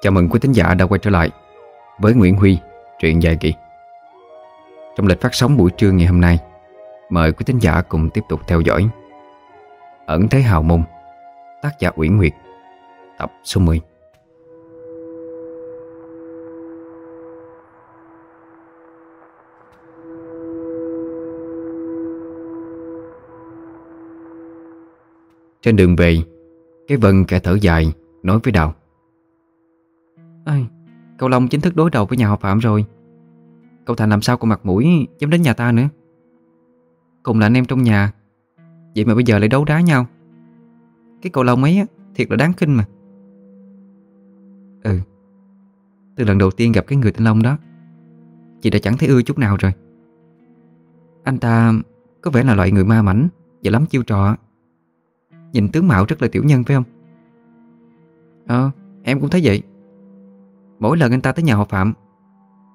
Chào mừng quý thính giả đã quay trở lại với Nguyễn Huy, truyện dài kỳ. Trong lịch phát sóng buổi trưa ngày hôm nay, mời quý thính giả cùng tiếp tục theo dõi Ẩn Thế Hào Môn, tác giả Uyển Nguyệt, tập số 10. Trên đường về, cái Vân kẻ thở dài nói với Đào. Ây, cậu Long chính thức đối đầu với nhà họ Phạm rồi. Cậu Thành làm sao còn mặt mũi dám đến nhà ta nữa. Cùng là anh em trong nhà, vậy mà bây giờ lại đấu đá nhau. Cái cậu Long ấy thiệt là đáng kinh mà. Ừ, từ lần đầu tiên gặp cái người tên Long đó, chị đã chẳng thấy ưa chút nào rồi. Anh ta có vẻ là loại người ma mảnh và lắm chiêu trò. Nhìn tướng mạo rất là tiểu nhân phải không? Ờ, em cũng thấy vậy Mỗi lần anh ta tới nhà họ Phạm,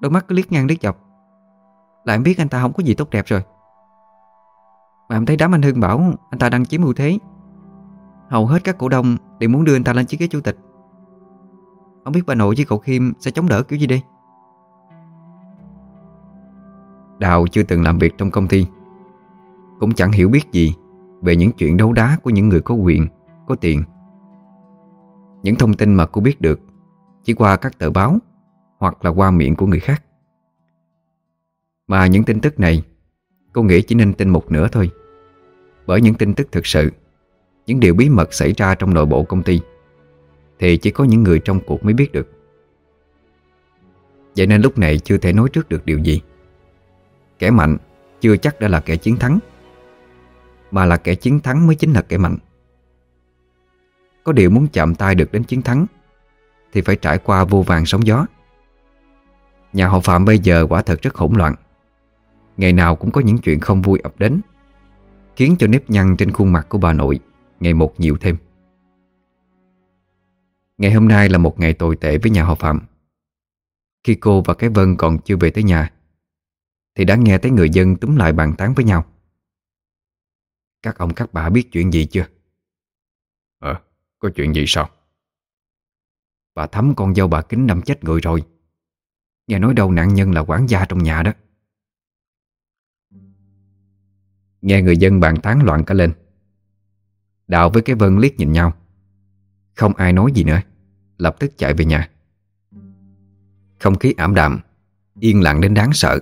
Đôi mắt cứ liếc ngang liếc dọc. Là em biết anh ta không có gì tốt đẹp rồi. Mà em thấy đám anh Hưng bảo Anh ta đang chiếm ưu thế. Hầu hết các cổ đông đều muốn đưa anh ta lên chiếc ghế chủ tịch. Không biết bà nội với cậu Khiêm Sẽ chống đỡ kiểu gì đây? Đào chưa từng làm việc trong công ty, Cũng chẳng hiểu biết gì Về những chuyện đấu đá của những người có quyền, Có tiền. Những thông tin mà cô biết được chỉ qua các tờ báo, Hoặc là qua miệng của người khác. Mà những tin tức này, Cô nghĩ chỉ nên tin một nửa thôi. Bởi những tin tức thực sự, Những điều bí mật xảy ra trong nội bộ công ty, Thì chỉ có những người trong cuộc mới biết được. Vậy nên lúc này chưa thể nói trước được điều gì. Kẻ mạnh chưa chắc đã là kẻ chiến thắng, Mà là kẻ chiến thắng mới chính là kẻ mạnh. Có điều muốn chạm tay được đến chiến thắng thì phải trải qua vô vàng sóng gió. Nhà họ Phạm bây giờ quả thật rất hỗn loạn. Ngày nào cũng có những chuyện không vui ập đến Khiến cho nếp nhăn trên khuôn mặt của bà nội Ngày một nhiều thêm. Ngày hôm nay là một ngày tồi tệ với nhà họ Phạm. Khi cô và cái Vân còn chưa về tới nhà Thì đã nghe thấy người dân túm lại bàn tán với nhau. Các ông các bà biết chuyện gì chưa? Ờ, có chuyện gì sao? Bà thắm con dâu bà kính năm chết người rồi. Nghe nói đâu nạn nhân là quản gia trong nhà đó. Nghe người dân bàn tán loạn cả lên. Đạo với cái Vân liếc nhìn nhau. Không ai nói gì nữa. Lập tức chạy về nhà. Không khí ảm đạm, Yên lặng đến đáng sợ,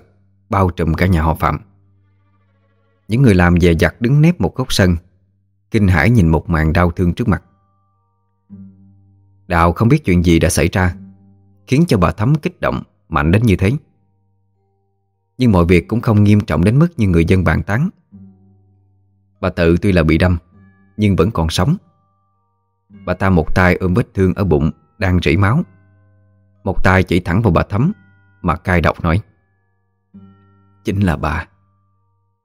Bao trùm cả nhà họ Phạm. Những người làm về giặt đứng nép một góc sân, Kinh hãi nhìn một màn đau thương trước mặt. Đào không biết chuyện gì đã xảy ra, Khiến cho bà Thắm kích động, Mạnh đến như thế. Nhưng mọi việc cũng không nghiêm trọng đến mức Như người dân bàn tán. Bà tự tuy là bị đâm, Nhưng vẫn còn sống. Bà ta một tay ôm vết thương ở bụng Đang rỉ máu, Một tay chỉ thẳng vào bà Thắm Mà cay độc nói. Chính là bà.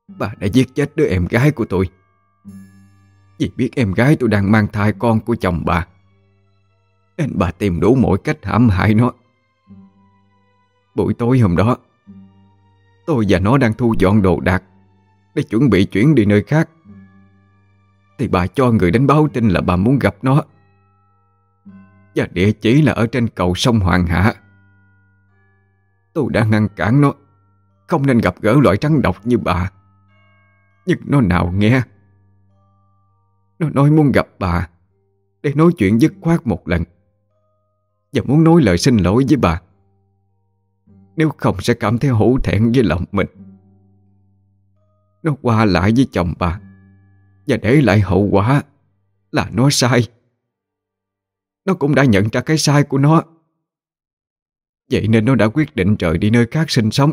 Bà đã giết chết đứa em gái của tôi. Vì biết em gái tôi đang mang thai con của chồng bà nên bà tìm đủ mọi cách hãm hại nó. Buổi tối hôm đó, Tôi và nó đang thu dọn đồ đạc Để chuẩn bị chuyển đi nơi khác. Thì bà cho người đến báo tin là bà muốn gặp nó. Và địa chỉ là ở trên cầu sông Hoàng Hạ. Tôi đã ngăn cản nó, Không nên gặp gỡ loại trắng độc như bà. Nhưng nó nào nghe, Nó nói muốn gặp bà Để nói chuyện dứt khoát một lần và muốn nói lời xin lỗi với bà. Nếu không sẽ cảm thấy hổ thẹn với lòng mình. Nó qua lại với chồng bà Và để lại hậu quả Là nó sai. Nó cũng đã nhận ra cái sai của nó. Vậy nên nó đã quyết định rời đi nơi khác sinh sống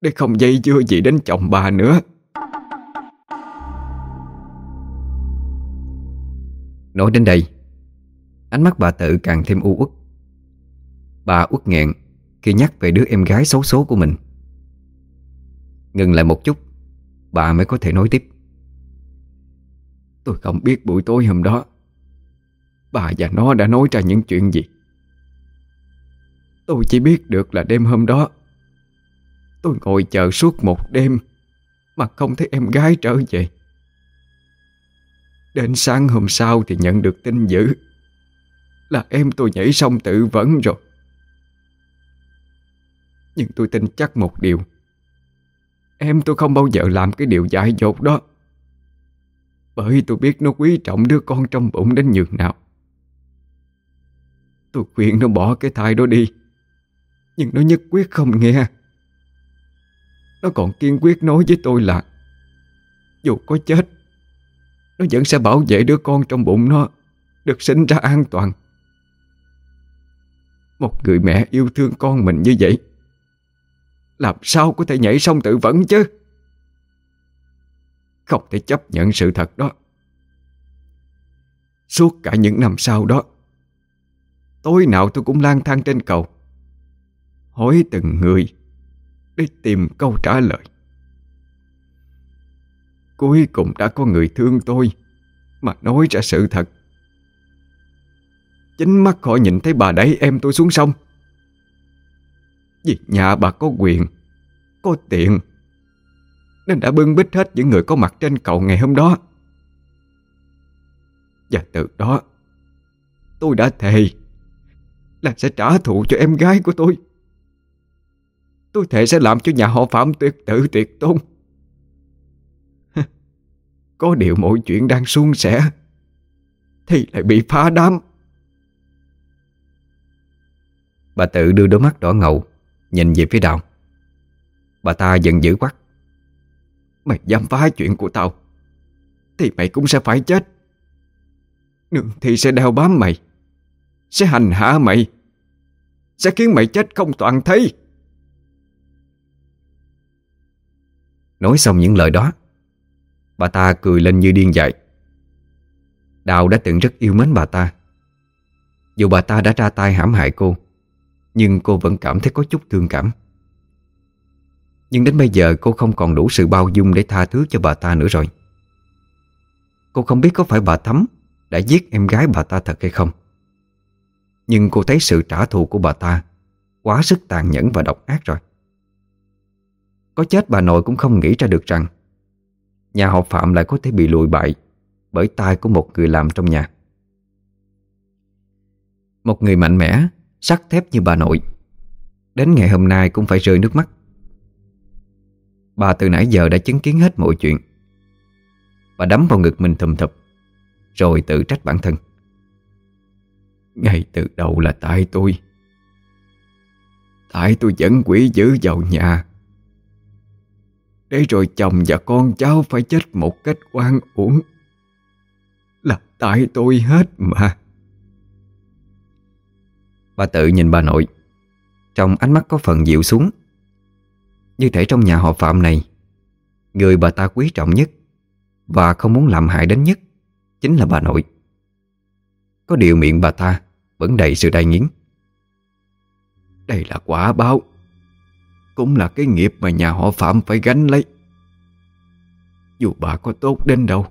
Để không dây dưa gì đến chồng bà nữa. Nói đến đây Ánh mắt bà tự càng thêm u uất. Bà uất nghẹn Khi nhắc về đứa em gái xấu số của mình. Ngừng lại một chút, Bà mới có thể nói tiếp. Tôi không biết buổi tối hôm đó, Bà và nó đã nói ra những chuyện gì. Tôi chỉ biết được là đêm hôm đó, Tôi ngồi chờ suốt một đêm Mà không thấy em gái trở về. Đến sáng hôm sau thì nhận được tin dữ. Là em tôi nhảy sông tự vẫn rồi. Nhưng tôi tin chắc một điều. Em tôi không bao giờ làm cái điều dại dột đó. Bởi tôi biết nó quý trọng đứa con trong bụng đến nhường nào. Tôi khuyên nó bỏ cái thai đó đi. Nhưng nó nhất quyết không nghe. Nó còn kiên quyết nói với tôi là, Dù có chết, Nó vẫn sẽ bảo vệ đứa con trong bụng nó, Được sinh ra an toàn. Một người mẹ yêu thương con mình như vậy, Làm sao có thể nhảy sông tự vẫn chứ? Không thể chấp nhận sự thật đó. Suốt cả những năm sau đó, Tối nào tôi cũng lang thang trên cầu, Hỏi từng người Để tìm câu trả lời. Cuối cùng đã có người thương tôi Mà nói ra sự thật. Chính mắt họ nhìn thấy bà đẩy em tôi xuống sông. Vì nhà bà có quyền, Có tiền, Nên đã bưng bít hết những người có mặt trên cầu ngày hôm đó. Và từ đó, Tôi đã thề là sẽ trả thù cho em gái của tôi. Tôi thề sẽ làm cho nhà họ Phạm tuyệt tự, tuyệt tôn. Có điều mọi chuyện đang suôn sẻ, Thì lại bị phá đám. Bà tự đưa đôi mắt đỏ ngầu, Nhìn về phía đào. Bà ta giận dữ quát. Mày dám phá chuyện của tao, Thì mày cũng sẽ phải chết. Nương thì sẽ đeo bám mày, sẽ hành hạ mày, Sẽ khiến mày chết không toàn thấy. Nói xong những lời đó, Bà ta cười lên như điên dại. Đào đã từng rất yêu mến bà ta. Dù bà ta đã ra tay hãm hại cô nhưng cô vẫn cảm thấy có chút thương cảm. Nhưng đến bây giờ, cô không còn đủ sự bao dung để tha thứ cho bà ta nữa rồi. Cô không biết có phải bà Thắm đã giết em gái bà ta thật hay không. Nhưng cô thấy sự trả thù của bà ta Quá sức tàn nhẫn và độc ác rồi. Có chết bà nội cũng không nghĩ ra được rằng Nhà họ Phạm lại có thể bị lùi bại Bởi tay của một người làm trong nhà. Một người mạnh mẽ Sắt thép như bà nội. Đến ngày hôm nay cũng phải rơi nước mắt. Bà từ nãy giờ đã chứng kiến hết mọi chuyện. Bà đấm vào ngực mình thầm thụp, Rồi tự trách bản thân. Ngay từ đầu là tại tôi. Tại tôi dẫn quỷ dữ vào nhà. Để rồi chồng và con cháu phải chết một cách oan uổng. Là tại tôi hết mà. Bà tự nhìn bà nội. Trong ánh mắt có phần dịu xuống. Như thể trong nhà họ Phạm này, Người bà ta quý trọng nhất Và không muốn làm hại đến nhất Chính là bà nội. Có điều miệng bà ta vẫn đầy sự đai nghiến. Đây là quả báo. Cũng là cái nghiệp mà nhà họ Phạm phải gánh lấy. Dù bà có tốt đến đâu,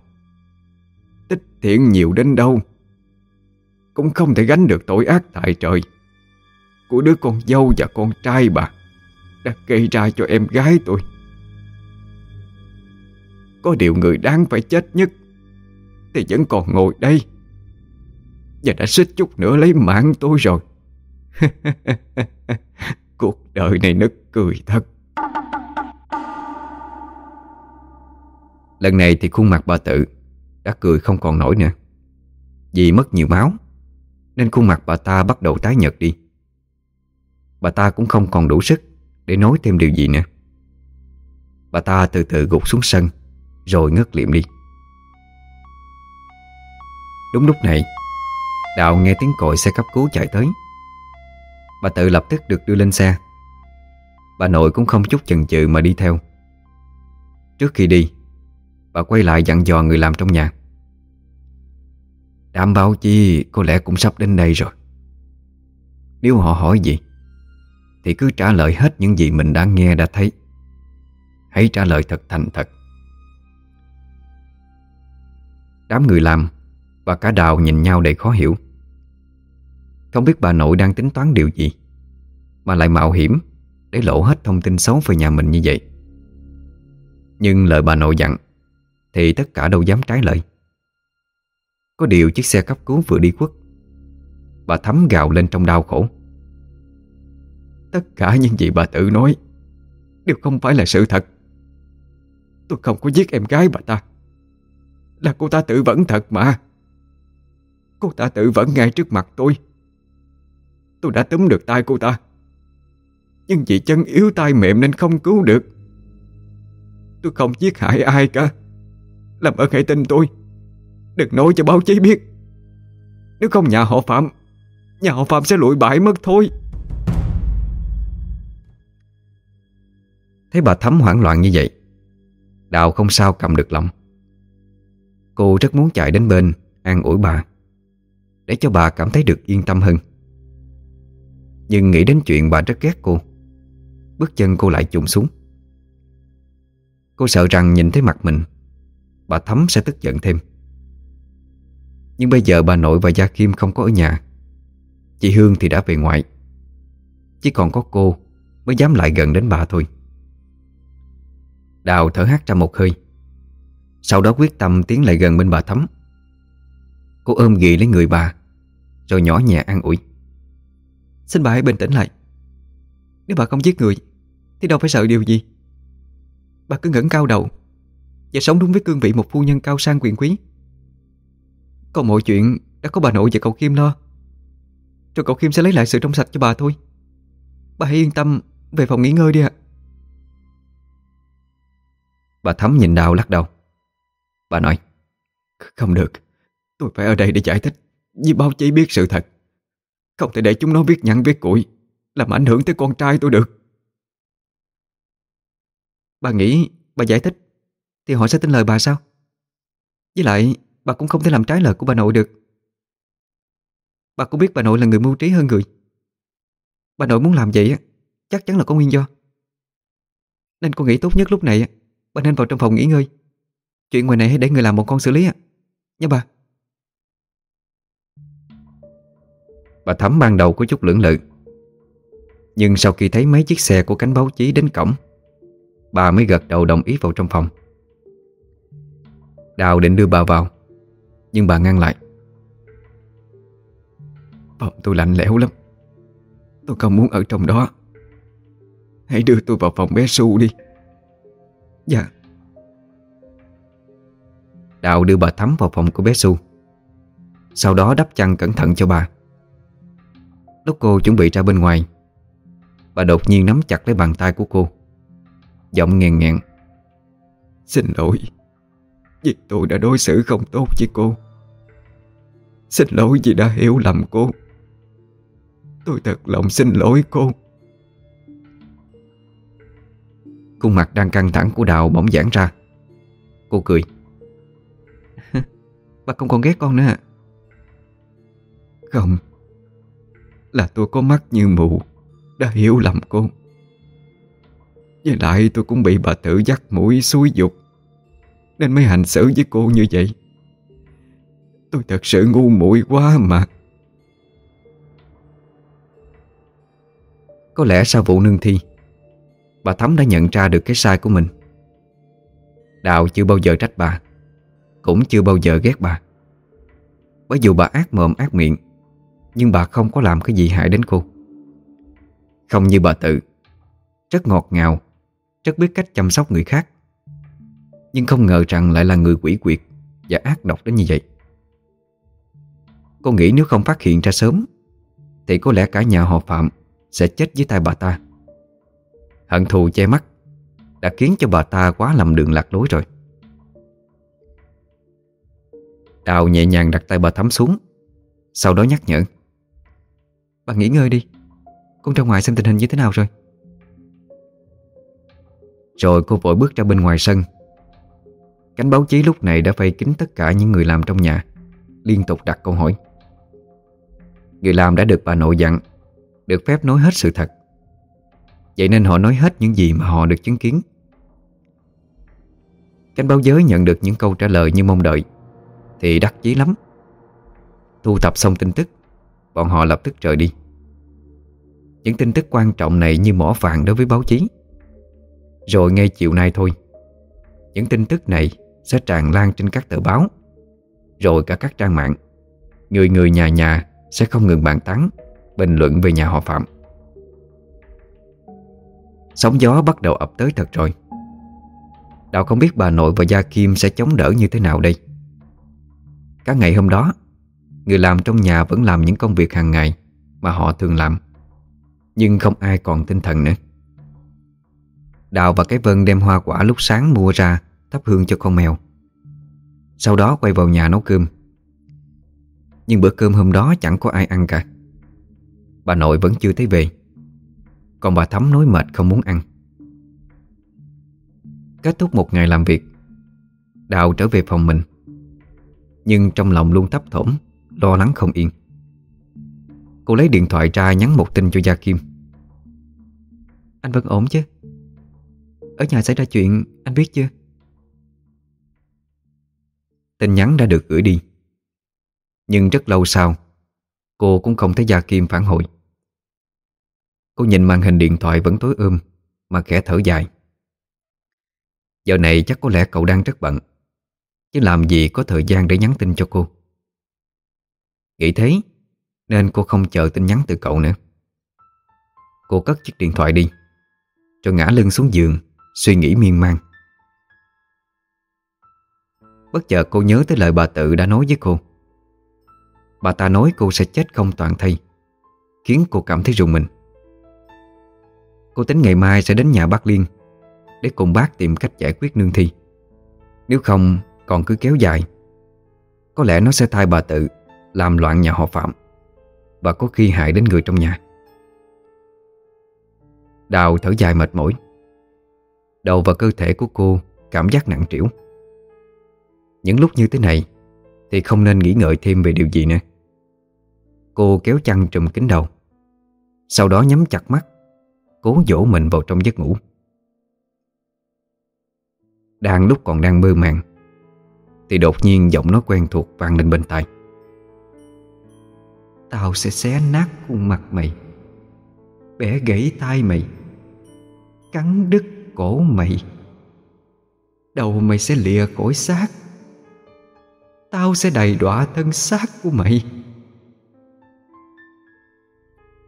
Tích thiện nhiều đến đâu, Cũng không thể gánh được tội ác tại trời. Của đứa con dâu và con trai bà Đã gây ra cho em gái tôi. Có điều người đáng phải chết nhất Thì vẫn còn ngồi đây và đã xích chút nữa lấy mạng tôi rồi. Cuộc đời này nức cười thật. Lần này thì khuôn mặt bà tự Đã cười không còn nổi nữa. Vì mất nhiều máu, Nên khuôn mặt bà ta bắt đầu tái nhợt đi. Bà ta cũng không còn đủ sức Để nói thêm điều gì nữa. Bà ta từ từ gục xuống sân, Rồi ngất liệm đi. Đúng lúc này, Đạo nghe tiếng còi xe cấp cứu chạy tới. Bà tự lập tức được đưa lên xe. Bà nội cũng không chút chần chừ mà đi theo. Trước khi đi, Bà quay lại dặn dò người làm trong nhà. Đảm bảo chi có lẽ cũng sắp đến đây rồi. Nếu họ hỏi gì thì cứ trả lời hết những gì mình đã nghe, đã thấy. Hãy trả lời thật thành thật. Đám người làm Và cả đào nhìn nhau đầy khó hiểu. Không biết bà nội đang tính toán điều gì, Mà lại mạo hiểm Để lộ hết thông tin xấu về nhà mình như vậy. Nhưng lời bà nội dặn Thì tất cả đâu dám trái lời. Có điều chiếc xe cấp cứu vừa đi khuất, Bà thấm gào lên trong đau khổ. Tất cả những gì bà tự nói Đều không phải là sự thật. Tôi không có giết em gái bà ta. Là cô ta tự vẫn thật mà. Cô ta tự vẫn ngay trước mặt tôi. Tôi đã túm được tay cô ta. Nhưng vì chân yếu tay mềm nên không cứu được. Tôi không giết hại ai cả. Làm ơn hãy tin tôi. Đừng nói cho báo chí biết. Nếu không nhà họ Phạm, Nhà họ Phạm sẽ lụi bại mất thôi. Thấy bà Thắm hoảng loạn như vậy, Đào không sao cầm được lòng. Cô rất muốn chạy đến bên An ủi bà, Để cho bà cảm thấy được yên tâm hơn. Nhưng nghĩ đến chuyện bà rất ghét cô, Bước chân cô lại trùng xuống. Cô sợ rằng nhìn thấy mặt mình, Bà Thắm sẽ tức giận thêm. Nhưng bây giờ bà nội và Gia Kim không có ở nhà, Chị Hương thì đã về ngoại. Chỉ còn có cô Mới dám lại gần đến bà thôi. Đào thở hắt ra một hơi. Sau đó quyết tâm tiến lại gần bên bà Thắm. Cô ôm ghì lấy người bà, Rồi nhỏ nhẹ an ủi. Xin bà hãy bình tĩnh lại. Nếu bà không giết người, Thì đâu phải sợ điều gì. Bà cứ ngẩng cao đầu Và sống đúng với cương vị một phu nhân cao sang quyền quý. Còn mọi chuyện Đã có bà nội và cậu Kim lo, Rồi cậu Kim sẽ lấy lại sự trong sạch cho bà thôi. Bà hãy yên tâm Về phòng nghỉ ngơi đi ạ. Bà Thắm nhìn Đào lắc đầu. Bà nói Không được. Tôi phải ở đây để giải thích Vì báo chí biết sự thật. Không thể để chúng nó viết nhặn viết củi, Làm ảnh hưởng tới con trai tôi được. Bà nghĩ, bà giải thích, Thì họ sẽ tin lời bà sao? Với lại, bà cũng không thể làm trái lời của bà nội được. Bà cũng biết bà nội là người mưu trí hơn người. Bà nội muốn làm vậy Chắc chắn là có nguyên do. Nên cô nghĩ tốt nhất lúc này Bà nên vào trong phòng nghỉ ngơi. Chuyện ngoài này hãy để người làm một con xử lý ạ. Nha bà. Bà Thắm ban đầu có chút lưỡng lự. Nhưng sau khi thấy mấy chiếc xe của cánh báo chí đến cổng, Bà mới gật đầu đồng ý vào trong phòng. Đào định đưa bà vào, Nhưng bà ngăn lại. Phòng tôi lạnh lẽo lắm. Tôi không muốn ở trong đó. Hãy đưa tôi vào phòng bé Su đi. Dạ. Đào đưa bà Thắm vào phòng của bé xu. Sau đó đắp chăn cẩn thận cho bà. Lúc cô chuẩn bị ra bên ngoài, Bà đột nhiên nắm chặt lấy bàn tay của cô. Giọng nghèn nghẹn. Xin lỗi. Vì tôi đã đối xử không tốt với cô. Xin lỗi vì đã hiểu lầm cô. Tôi thật lòng xin lỗi cô. Khuôn mặt đang căng thẳng của Đào bỗng giãn ra. Cô cười. Bà không còn ghét con nữa. À Không. Là tôi có mắt như mù Đã hiểu lầm cô. Với lại tôi cũng bị bà tự dắt mũi xúi dục Nên mới hành xử với cô như vậy. Tôi thật sự ngu muội quá mà. Có lẽ sau vụ nương thi Bà Thắm đã nhận ra được cái sai của mình. Đạo chưa bao giờ trách bà, Cũng chưa bao giờ ghét bà. Bởi dù bà ác mồm, ác miệng, Nhưng bà không có làm cái gì hại đến cô. Không như bà tự, Rất ngọt ngào, Rất biết cách chăm sóc người khác. Nhưng không ngờ rằng lại là người quỷ quyệt Và ác độc đến như vậy. Cô nghĩ nếu không phát hiện ra sớm, Thì có lẽ cả nhà họ Phạm Sẽ chết dưới tay bà ta. Hận thù che mắt, Đã khiến cho bà ta quá lầm đường lạc lối rồi. Đào nhẹ nhàng đặt tay bà thắm xuống, Sau đó nhắc nhở. Bà nghỉ ngơi đi, Con ra ngoài xem tình hình như thế nào rồi. Rồi cô vội bước ra bên ngoài sân. Cánh báo chí lúc này đã vây kín tất cả những người làm trong nhà, Liên tục đặt câu hỏi. Người làm đã được bà nội dặn, Được phép nói hết sự thật. Vậy nên họ nói hết những gì mà họ được chứng kiến. Cánh báo giới nhận được những câu trả lời như mong đợi, Thì đắc chí lắm. Thu thập xong tin tức, Bọn họ lập tức rời đi. Những tin tức quan trọng này như mỏ vàng đối với báo chí. Rồi ngay chiều nay thôi, Những tin tức này sẽ tràn lan trên các tờ báo, Rồi cả các trang mạng. Người người nhà nhà Sẽ không ngừng bàn tán, Bình luận về nhà họ Phạm. Sóng gió bắt đầu ập tới thật rồi. Đạo không biết bà nội và Gia Kim sẽ chống đỡ như thế nào đây. Cả ngày hôm đó, Người làm trong nhà vẫn làm những công việc hàng ngày Mà họ thường làm, Nhưng không ai còn tinh thần nữa. Đào và cái Vân đem hoa quả lúc sáng mua ra Thắp hương cho con mèo. Sau đó quay vào nhà nấu cơm. Nhưng bữa cơm hôm đó chẳng có ai ăn cả. Bà nội vẫn chưa thấy về. Còn bà Thắm nói mệt không muốn ăn. Kết thúc một ngày làm việc, Đào trở về phòng mình. Nhưng trong lòng luôn thấp thỏm, Lo lắng không yên. Cô lấy điện thoại ra nhắn một tin cho Gia Kim. Anh vẫn ổn chứ? Ở nhà xảy ra chuyện, Anh biết chưa? Tin nhắn đã được gửi đi. Nhưng rất lâu sau, Cô cũng không thấy Gia Kim phản hồi. Cô nhìn màn hình điện thoại vẫn tối ôm, Mà khẽ thở dài. Giờ này chắc có lẽ cậu đang rất bận, Chứ làm gì có thời gian để nhắn tin cho cô. Nghĩ thế, Nên cô không chờ tin nhắn từ cậu nữa. Cô cất chiếc điện thoại đi, Rồi ngã lưng xuống giường, Suy nghĩ miên man. Bất chợt cô nhớ tới lời bà tự đã nói với cô. Bà ta nói cô sẽ chết không toàn thây, Khiến cô cảm thấy rùng mình. Cô tính ngày mai sẽ đến nhà bác Liên Để cùng bác tìm cách giải quyết nương thi. Nếu không, còn cứ kéo dài. Có lẽ nó sẽ thay bà tự Làm loạn nhà họ Phạm Và có khi hại đến người trong nhà. Đào thở dài mệt mỏi. Đầu và cơ thể của cô Cảm giác nặng trĩu. Những lúc như thế này Thì không nên nghĩ ngợi thêm về điều gì nữa. Cô kéo chăn trùm kính đầu, Sau đó nhắm chặt mắt. Cố dỗ mình vào trong giấc ngủ. Đang lúc còn đang mơ màng, Thì đột nhiên giọng nói quen thuộc vang lên bên tai. Tao sẽ xé nát khuôn mặt mày, Bẻ gãy tay mày, Cắn đứt cổ mày. Đầu mày sẽ lìa khỏi xác, Tao sẽ đầy đọa thân xác của mày.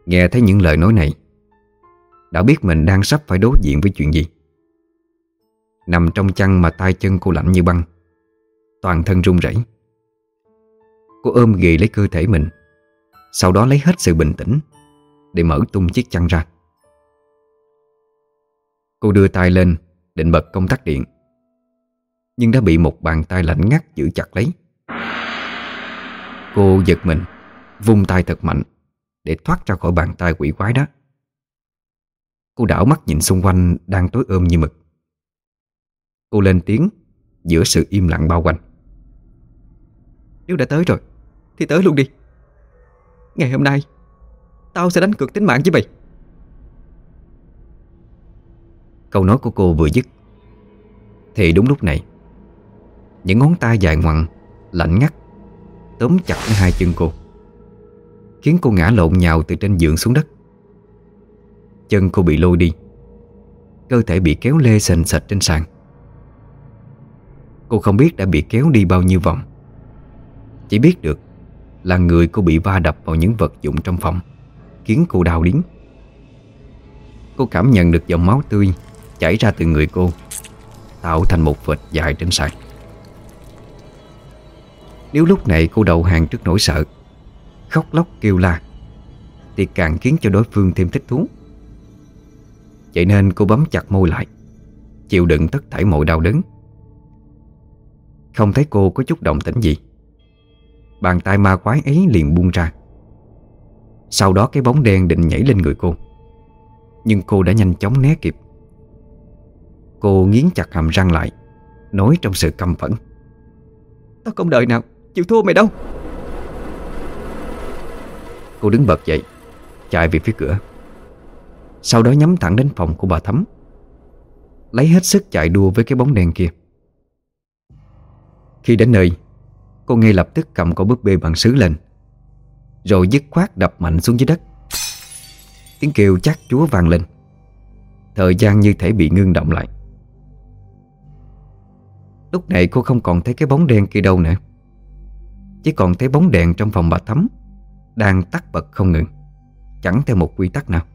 Nghe thấy những lời nói này đã biết mình đang sắp phải đối diện với chuyện gì. Nằm trong chăn mà tay chân cô lạnh như băng, Toàn thân run rẩy. Cô ôm ghì lấy cơ thể mình, Sau đó lấy hết sự bình tĩnh Để mở tung chiếc chăn ra. Cô đưa tay lên, Định bật công tắc điện, Nhưng đã bị một bàn tay lạnh ngắt giữ chặt lấy. Cô giật mình, Vung tay thật mạnh Để thoát ra khỏi bàn tay quỷ quái đó. Cô đảo mắt nhìn xung quanh Đang tối ôm như mực. Cô lên tiếng, Giữa sự im lặng bao quanh. Nếu đã tới rồi, Thì tới luôn đi. Ngày hôm nay, Tao sẽ đánh cược tính mạng với mày. Câu nói của cô vừa dứt, Thì đúng lúc này, Những ngón tay dài ngoằng, Lạnh ngắt, Tóm chặt hai chân cô, Khiến cô ngã lộn nhào từ trên giường xuống đất. Chân cô bị lôi đi. Cơ thể bị kéo lê sền sạch trên sàn. Cô không biết đã bị kéo đi bao nhiêu vòng. Chỉ biết được Là người cô bị va đập vào những vật dụng trong phòng, Khiến cô đau điếng Cô cảm nhận được dòng máu tươi Chảy ra từ người cô, Tạo thành một vệt dài trên sàn. Nếu lúc này cô đầu hàng trước nỗi sợ, Khóc lóc kêu la, Thì càng khiến cho đối phương thêm thích thú. Vậy nên cô bấm chặt môi lại, Chịu đựng tất thảy mọi đau đớn. Không thấy cô có chút động tĩnh gì. Bàn tay ma quái ấy liền buông ra. Sau đó cái bóng đen định nhảy lên người cô. Nhưng cô đã nhanh chóng né kịp. Cô nghiến chặt hàm răng lại, Nói trong sự căm phẫn. Tao không đợi nào, Chịu thua mày đâu. Cô đứng bật dậy, Chạy về phía cửa. Sau đó nhắm thẳng đến phòng của bà Thắm. Lấy hết sức chạy đua với cái bóng đèn kia. Khi đến nơi, Cô ngay lập tức cầm con búp bê bằng sứ lên, Rồi dứt khoát đập mạnh xuống dưới đất. Tiếng kêu chắc chúa vang lên. Thời gian như thể bị ngưng động lại. Lúc này cô không còn thấy cái bóng đen kia đâu nữa. Chỉ còn thấy bóng đèn trong phòng bà Thắm Đang tắt bật không ngừng, Chẳng theo một quy tắc nào.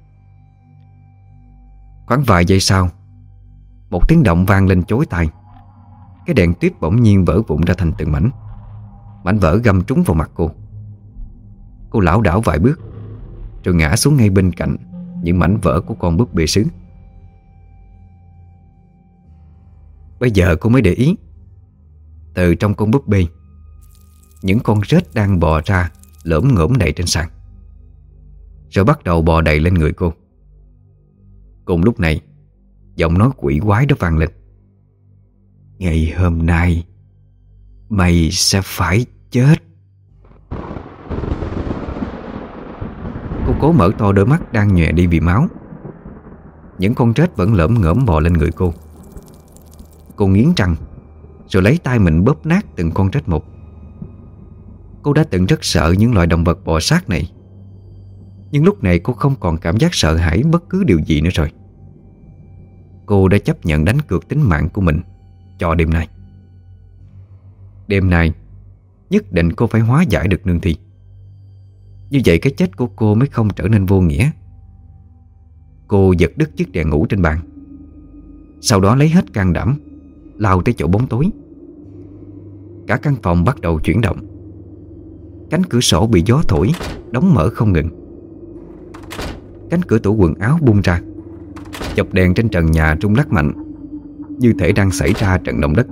Khoảng vài giây sau, Một tiếng động vang lên chối tai. Cái đèn tuyết bỗng nhiên vỡ vụn ra thành từng mảnh. Mảnh vỡ găm trúng vào mặt cô. Cô lão đảo vài bước, Rồi ngã xuống ngay bên cạnh Những mảnh vỡ của con búp bê sứ. Bây giờ cô mới để ý, Từ trong con búp bê, Những con rết đang bò ra Lỡm ngỗm đầy trên sàn. Rồi bắt đầu bò đầy lên người cô. Cùng lúc này, Giọng nói quỷ quái đó vang lên. Ngày hôm nay, Mày sẽ phải chết. Cô cố mở to đôi mắt đang nhòe đi vì máu. Những con chết vẫn lởm ngỡm bò lên người cô. Cô nghiến răng, Rồi lấy tay mình bóp nát từng con chết một. Cô đã từng rất sợ những loài động vật bò sát này. Nhưng lúc này cô không còn cảm giác sợ hãi bất cứ điều gì nữa rồi. Cô đã chấp nhận đánh cược tính mạng của mình Cho đêm nay. Đêm nay, Nhất định cô phải hóa giải được nương thi. Như vậy cái chết của cô mới không trở nên vô nghĩa. Cô giật đứt chiếc đèn ngủ trên bàn. Sau đó lấy hết can đảm, Lao tới chỗ bóng tối. Cả căn phòng bắt đầu chuyển động. Cánh cửa sổ bị gió thổi, Đóng mở không ngừng. Cánh cửa tủ quần áo bung ra. Chọc đèn trên trần nhà rung lắc mạnh, Như thể đang xảy ra trận động đất.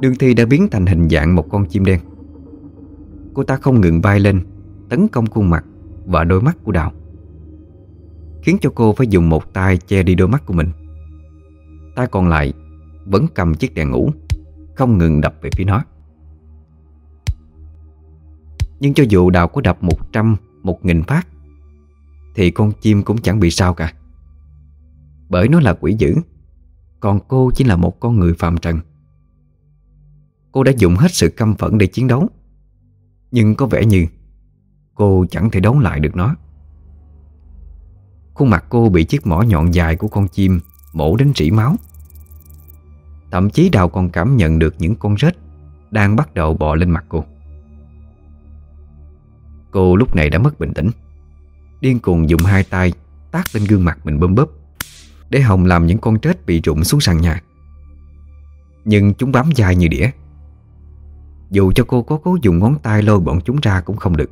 Đương Thi đã biến thành hình dạng một con chim đen. Cô ta không ngừng bay lên, Tấn công khuôn mặt Và đôi mắt của Đào. Khiến cho cô phải dùng một tay che đi đôi mắt của mình. Tay còn lại Vẫn cầm chiếc đèn ngủ, Không ngừng đập về phía nó. Nhưng cho dù Đào có đập một trăm một nghìn phát, Thì con chim cũng chẳng bị sao cả. Bởi nó là quỷ dữ, Còn cô chỉ là một con người phạm trần. Cô đã dùng hết sự căm phẫn để chiến đấu, Nhưng có vẻ như Cô chẳng thể đấu lại được nó. Khuôn mặt cô bị chiếc mỏ nhọn dài của con chim Mổ đến rỉ máu. Thậm chí Đào còn cảm nhận được những con rết Đang bắt đầu bò lên mặt cô. Cô lúc này đã mất bình tĩnh. Điên cuồng dùng hai tay Tác lên gương mặt mình bơm bớp Để Hồng làm những con trết bị rụng xuống sàn nhà. Nhưng chúng bám dai như đĩa. Dù cho cô có cố dùng ngón tay lôi bọn chúng ra cũng không được.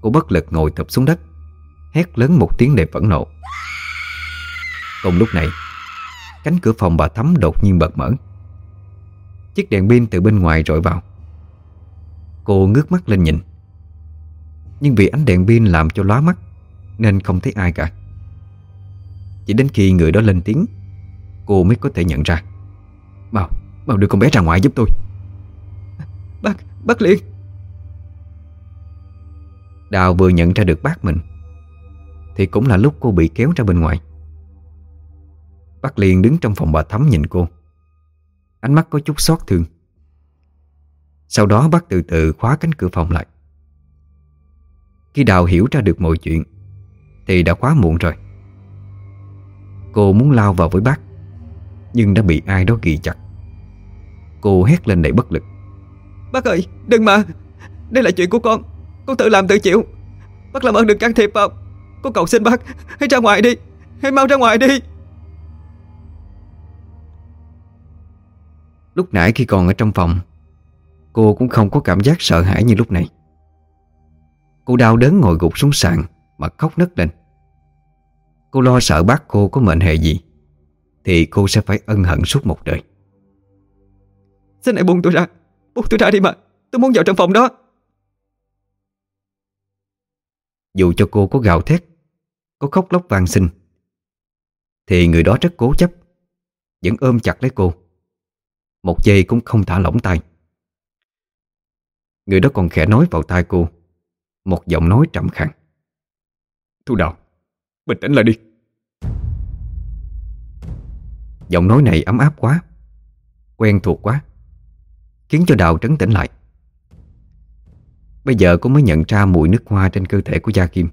Cô bất lực ngồi thập xuống đất, Hét lớn một tiếng đầy phẫn nộ. Cùng lúc này, Cánh cửa phòng bà Thắm đột nhiên bật mở. Chiếc đèn pin từ bên ngoài rọi vào. Cô ngước mắt lên nhìn. Nhưng vì ánh đèn pin làm cho lóa mắt Nên không thấy ai cả. Chỉ đến khi người đó lên tiếng Cô mới có thể nhận ra. Bảo, bảo đưa con bé ra ngoài giúp tôi. Bác, bác Liên. Đào vừa nhận ra được bác mình Thì cũng là lúc cô bị kéo ra bên ngoài. Bác Liên đứng trong phòng bà Thắm nhìn cô. Ánh mắt có chút xót thương Sau đó bác từ từ khóa cánh cửa phòng lại. Khi Đào hiểu ra được mọi chuyện Thì đã quá muộn rồi. Cô muốn lao vào với bác Nhưng đã bị ai đó ghi chặt. Cô hét lên đầy bất lực. Bác ơi đừng mà. Đây là chuyện của con. Con tự làm tự chịu. Bác làm ơn đừng can thiệp vào. Con cầu xin bác Hãy ra ngoài đi. Hãy mau ra ngoài đi. Lúc nãy khi còn ở trong phòng Cô cũng không có cảm giác sợ hãi như lúc này. Cô đau đớn ngồi gục xuống sàn Mà khóc nấc lên. Cô lo sợ bác cô có mệnh hệ gì Thì cô sẽ phải ân hận suốt một đời. Xin hãy buông tôi ra Buông tôi ra đi mà Tôi muốn vào trong phòng đó. Dù cho cô có gào thét Có khóc lóc van xin Thì người đó rất cố chấp Vẫn ôm chặt lấy cô. Một giây cũng không thả lỏng tay Người đó còn khẽ nói vào tai cô. Một giọng nói trầm khàn Thu Đào, Bình tĩnh lại đi. Giọng nói này ấm áp quá, Quen thuộc quá, Khiến cho Đào trấn tĩnh lại. Bây giờ cô mới nhận ra mùi nước hoa trên cơ thể của Gia Kim.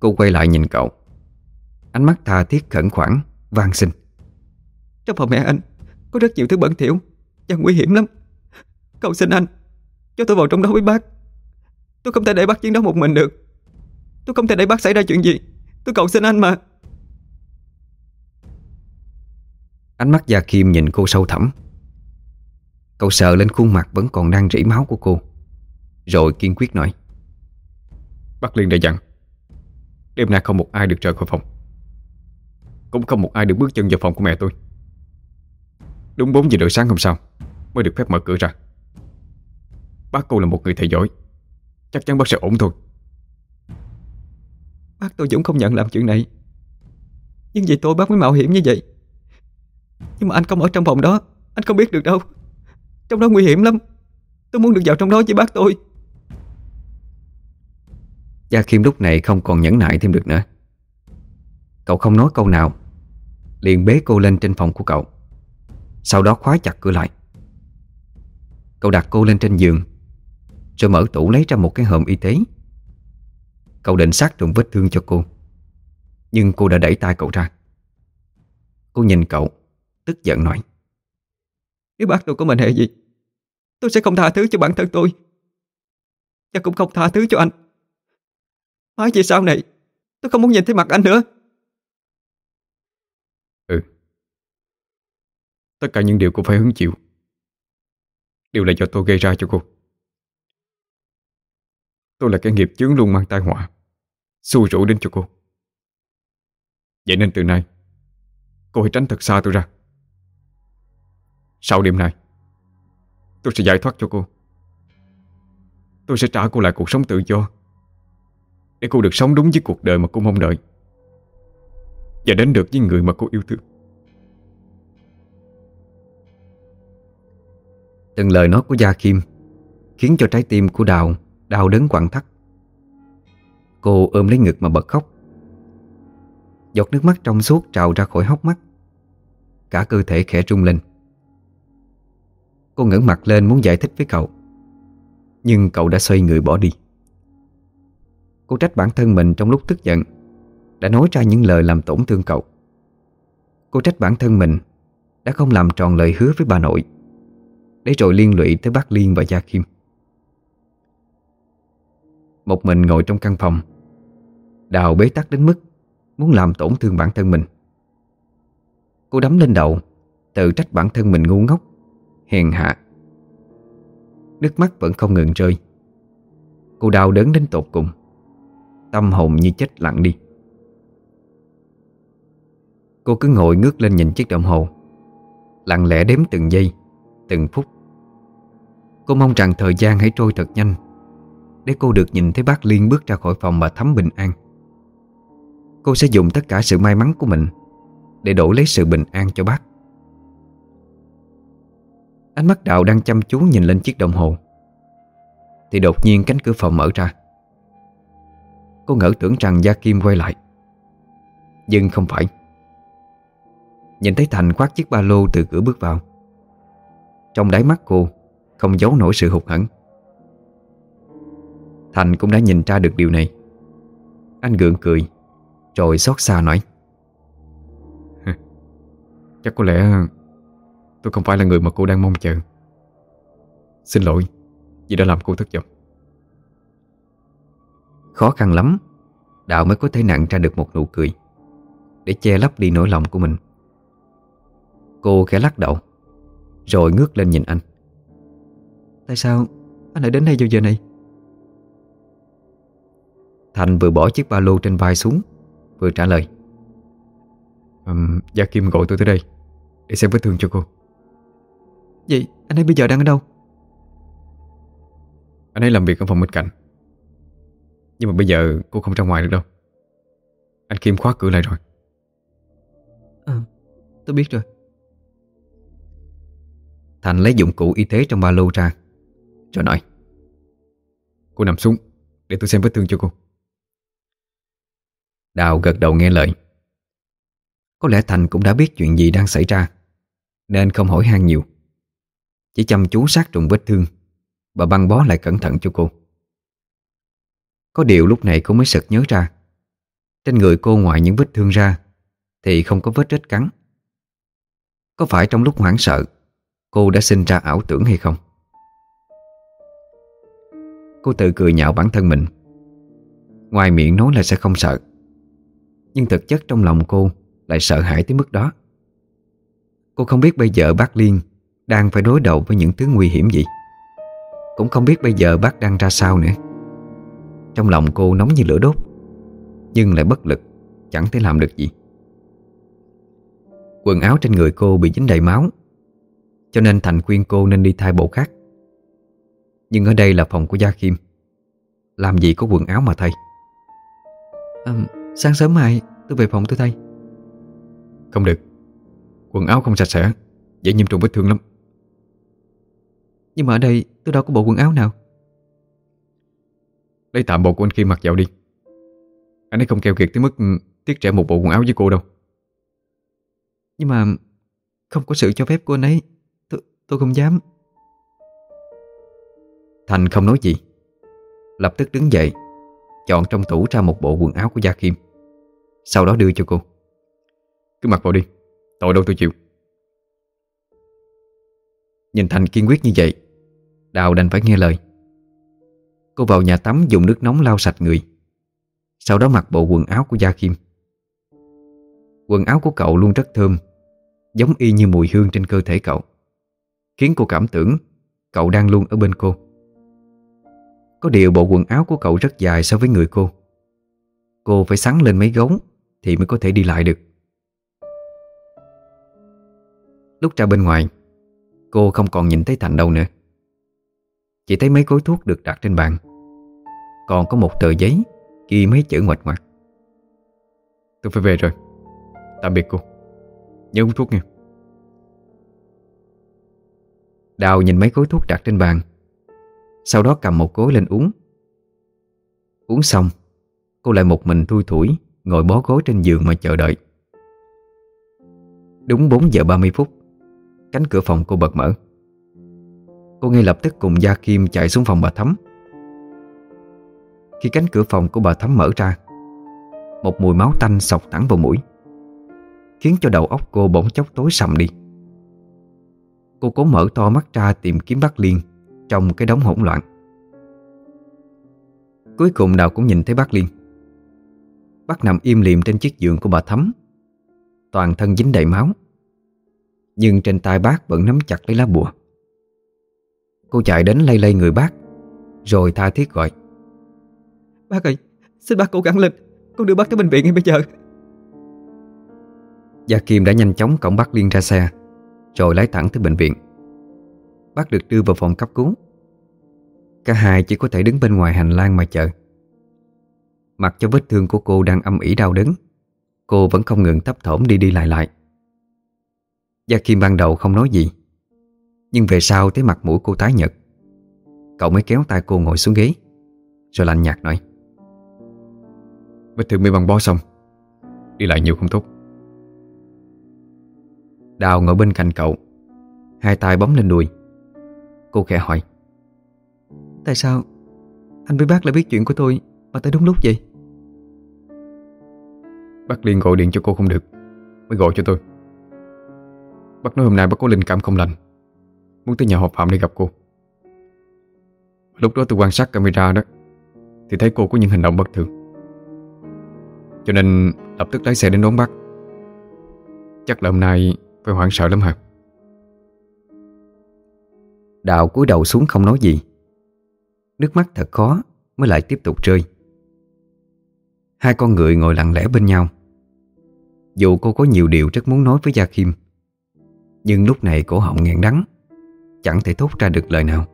Cô quay lại nhìn cậu. Ánh mắt tha thiết khẩn khoản van xin. Trong phòng mẹ anh, Có rất nhiều thứ bẩn thỉu Và nguy hiểm lắm. Cậu xin anh cho tôi vào trong đó với bác. Tôi không thể để bác chiến đấu một mình được. Tôi không thể để bác xảy ra chuyện gì. Tôi cầu xin anh mà. Ánh mắt Gia Kim nhìn cô sâu thẳm. Cậu sợ lên khuôn mặt vẫn còn đang rỉ máu của cô. Rồi kiên quyết nói. Bác Liên đã dặn Đêm nay không một ai được rời khỏi phòng. Cũng không một ai được bước chân vào phòng của mẹ tôi. Đúng 4 giờ rưỡi sáng hôm sau Mới được phép mở cửa ra Bác cô là một người thầy giỏi. Chắc chắn bác sẽ ổn thôi. Bác tôi Dũng không nhận làm chuyện này. Nhưng vì tôi bác mới mạo hiểm như vậy. Nhưng mà anh không ở trong phòng đó. Anh không biết được đâu. Trong đó nguy hiểm lắm. Tôi muốn được vào trong đó với bác tôi. Gia Kim lúc này không còn nhẫn nại thêm được nữa. Cậu không nói câu nào. Liền bế cô lên trên phòng của cậu. Sau đó khóa chặt cửa lại. Cậu đặt cô lên trên giường Rồi mở tủ lấy ra một cái hòm y tế. Cậu định sát trùng vết thương cho cô. Nhưng cô đã đẩy tay cậu ra. Cô nhìn cậu Tức giận nói Nếu bác tôi có mệnh hệ gì Tôi sẽ không tha thứ cho bản thân tôi. Và cũng không tha thứ cho anh. Nói gì sau này Tôi không muốn nhìn thấy mặt anh nữa. Ừ. Tất cả những điều cô phải hứng chịu Đều là do tôi gây ra cho cô Tôi là cái nghiệp chướng luôn mang tai họa. Xui rủi đến cho cô. Vậy nên từ nay, Cô hãy tránh thật xa tôi ra. Sau đêm nay, Tôi sẽ giải thoát cho cô. Tôi sẽ trả cô lại cuộc sống tự do, Để cô được sống đúng với cuộc đời mà cô mong đợi. Và đến được với người mà cô yêu thương. Từng lời nói của Gia Kim Khiến cho trái tim của Đào Đau đớn quặn thắt. Cô ôm lấy ngực mà bật khóc. Giọt nước mắt trong suốt trào ra khỏi hốc mắt. Cả cơ thể khẽ rung lên. Cô ngẩng mặt lên muốn giải thích với cậu. Nhưng cậu đã xoay người bỏ đi. Cô trách bản thân mình trong lúc tức giận, Đã nói ra những lời làm tổn thương cậu. Cô trách bản thân mình Đã không làm tròn lời hứa với bà nội. Để rồi liên lụy tới bác Liên và Gia Kim. Một mình ngồi trong căn phòng. Đào bế tắc đến mức Muốn làm tổn thương bản thân mình. Cô đấm lên đầu, Tự trách bản thân mình ngu ngốc, Hèn hạ. Nước mắt vẫn không ngừng rơi. Cô đau đớn đến tột cùng. Tâm hồn như chết lặng đi. Cô cứ ngồi ngước lên nhìn chiếc đồng hồ. Lặng lẽ đếm từng giây, Từng phút. Cô mong rằng thời gian hãy trôi thật nhanh. Để cô được nhìn thấy bác Liên bước ra khỏi phòng bà Thắm bình an. Cô sẽ dùng tất cả sự may mắn của mình Để đổi lấy sự bình an cho bác. Ánh mắt đạo đang chăm chú nhìn lên chiếc đồng hồ. Thì đột nhiên cánh cửa phòng mở ra. Cô ngỡ tưởng rằng Gia Kim quay lại. Nhưng không phải. Nhìn thấy Thành khoác chiếc ba lô từ cửa bước vào. Trong đáy mắt cô Không giấu nổi sự hụt hẫng. Thành cũng đã nhìn ra được điều này. Anh gượng cười Rồi xót xa nói. Chắc có lẽ Tôi không phải là người mà cô đang mong chờ. Xin lỗi Vì đã làm cô thất vọng. Khó khăn lắm Đạo mới có thể nặng ra được một nụ cười Để che lấp đi nỗi lòng của mình. Cô khẽ lắc đầu Rồi ngước lên nhìn anh. Tại sao anh lại đến đây vào giờ này Thành vừa bỏ chiếc ba lô trên vai xuống Vừa trả lời. Um, Gia Kim gọi tôi tới đây Để xem vết thương cho cô. Vậy anh ấy bây giờ đang ở đâu? Anh ấy làm việc ở phòng bên cạnh. Nhưng mà bây giờ cô không ra ngoài được đâu. Anh Kim khóa cửa lại rồi. À tôi biết rồi. Thành lấy dụng cụ y tế trong ba lô ra Rồi nói. Cô nằm xuống Để tôi xem vết thương cho cô Đào gật đầu nghe lời. Có lẽ Thành cũng đã biết chuyện gì đang xảy ra, Nên không hỏi han nhiều. Chỉ chăm chú sát trùng vết thương, Và băng bó lại cẩn thận cho cô. Có điều lúc này cô mới sực nhớ ra, Trên người cô ngoài những vết thương ra, Thì không có vết rết cắn. Có phải trong lúc hoảng sợ, Cô đã sinh ra ảo tưởng hay không? Cô tự cười nhạo bản thân mình. Ngoài miệng nói là sẽ không sợ. Nhưng thực chất trong lòng cô Lại sợ hãi tới mức đó. Cô không biết bây giờ bác Liên Đang phải đối đầu với những thứ nguy hiểm gì. Cũng không biết bây giờ bác đang ra sao nữa. Trong lòng cô nóng như lửa đốt Nhưng lại bất lực Chẳng thể làm được gì. Quần áo trên người cô bị dính đầy máu Cho nên Thành khuyên cô nên đi thay bộ khác. Nhưng ở đây là phòng của Gia Kim Làm gì có quần áo mà thay. À, Sáng sớm mai tôi về phòng tôi thay. Không được. Quần áo không sạch sẽ Dễ nhiễm trùng vết thương lắm. Nhưng mà ở đây tôi đâu có bộ quần áo nào. Lấy tạm bộ của anh Kim mặc vào đi. Anh ấy không keo kiệt tới mức Tiết trẻ một bộ quần áo với cô đâu. Nhưng mà Không có sự cho phép của anh ấy Tôi, tôi không dám. Thành không nói gì. Lập tức đứng dậy Chọn trong tủ ra một bộ quần áo của Gia Kim. Sau đó đưa cho cô. Cứ mặc vào đi, Tội đâu tôi chịu. Nhìn Thành kiên quyết như vậy, Đào đành phải nghe lời. Cô vào nhà tắm dùng nước nóng lau sạch người. Sau đó mặc bộ quần áo của Gia Kim. Quần áo của cậu luôn rất thơm, Giống y như mùi hương trên cơ thể cậu, Khiến cô cảm tưởng Cậu đang luôn ở bên cô. Có điều bộ quần áo của cậu rất dài so với người cô. Cô phải sắn lên mấy gấu Thì mới có thể đi lại được. Lúc ra bên ngoài, Cô không còn nhìn thấy Thành đâu nữa. Chỉ thấy mấy gói thuốc được đặt trên bàn. Còn có một tờ giấy Ghi mấy chữ ngoạch ngoạc. Tôi phải về rồi. Tạm biệt cô. Nhớ uống thuốc nha. Đào nhìn mấy gói thuốc đặt trên bàn. Sau đó cầm một gối lên uống. Uống xong, Cô lại một mình thui thủi, Ngồi bó gối trên giường mà chờ đợi. Đúng 4 giờ 30 phút, Cánh cửa phòng cô bật mở. Cô ngay lập tức cùng Gia Kim chạy xuống phòng bà Thắm. Khi cánh cửa phòng của bà Thắm mở ra, Một mùi máu tanh sọc thẳng vào mũi, Khiến cho đầu óc cô bỗng chốc tối sầm đi. Cô cố mở to mắt ra tìm kiếm bác Liên. Trong cái đống hỗn loạn. Cuối cùng nào cũng nhìn thấy bác Liên. Bác nằm im liệm trên chiếc giường của bà Thắm Toàn thân dính đầy máu Nhưng trên tay bác vẫn nắm chặt lấy lá bùa. Cô chạy đến lay lay người bác Rồi tha thiết gọi. Bác ơi Xin bác cố gắng lên Con đưa bác tới bệnh viện ngay bây giờ. Gia Kim đã nhanh chóng cõng bác Liên ra xe Rồi lái thẳng tới bệnh viện Bác được đưa vào phòng cấp cứu. Cả hai chỉ có thể đứng bên ngoài hành lang mà chờ. Mặc cho vết thương của cô đang âm ỉ đau đớn, Cô vẫn không ngừng thấp thỏm đi đi lại lại. Gia Kim ban đầu không nói gì, Nhưng về sau thấy mặt mũi cô tái nhợt. Cậu mới kéo tay cô ngồi xuống ghế, Rồi lạnh nhạt nói. Vết thương mới băng bó xong, Đi lại nhiều không tốt. Đào ngồi bên cạnh cậu, Hai tay bấm lên đùi. Cô khẽ hỏi. Tại sao? Anh với bác lại biết chuyện của tôi Mà tới đúng lúc vậy? Bác liền gọi điện cho cô không được Mới gọi cho tôi. Bác nói hôm nay bác có linh cảm không lành Muốn tới nhà họ Phạm để gặp cô. Lúc đó tôi quan sát camera đó Thì thấy cô có những hành động bất thường. Cho nên lập tức lái xe đến đón bác. Chắc là hôm nay Phải hoảng sợ lắm hả Đào cúi đầu xuống không nói gì. Nước mắt thật khó Mới lại tiếp tục rơi. Hai con người ngồi lặng lẽ bên nhau. Dù cô có nhiều điều rất muốn nói với Gia Kim, Nhưng lúc này cổ họng nghẹn đắng, Chẳng thể thốt ra được lời nào.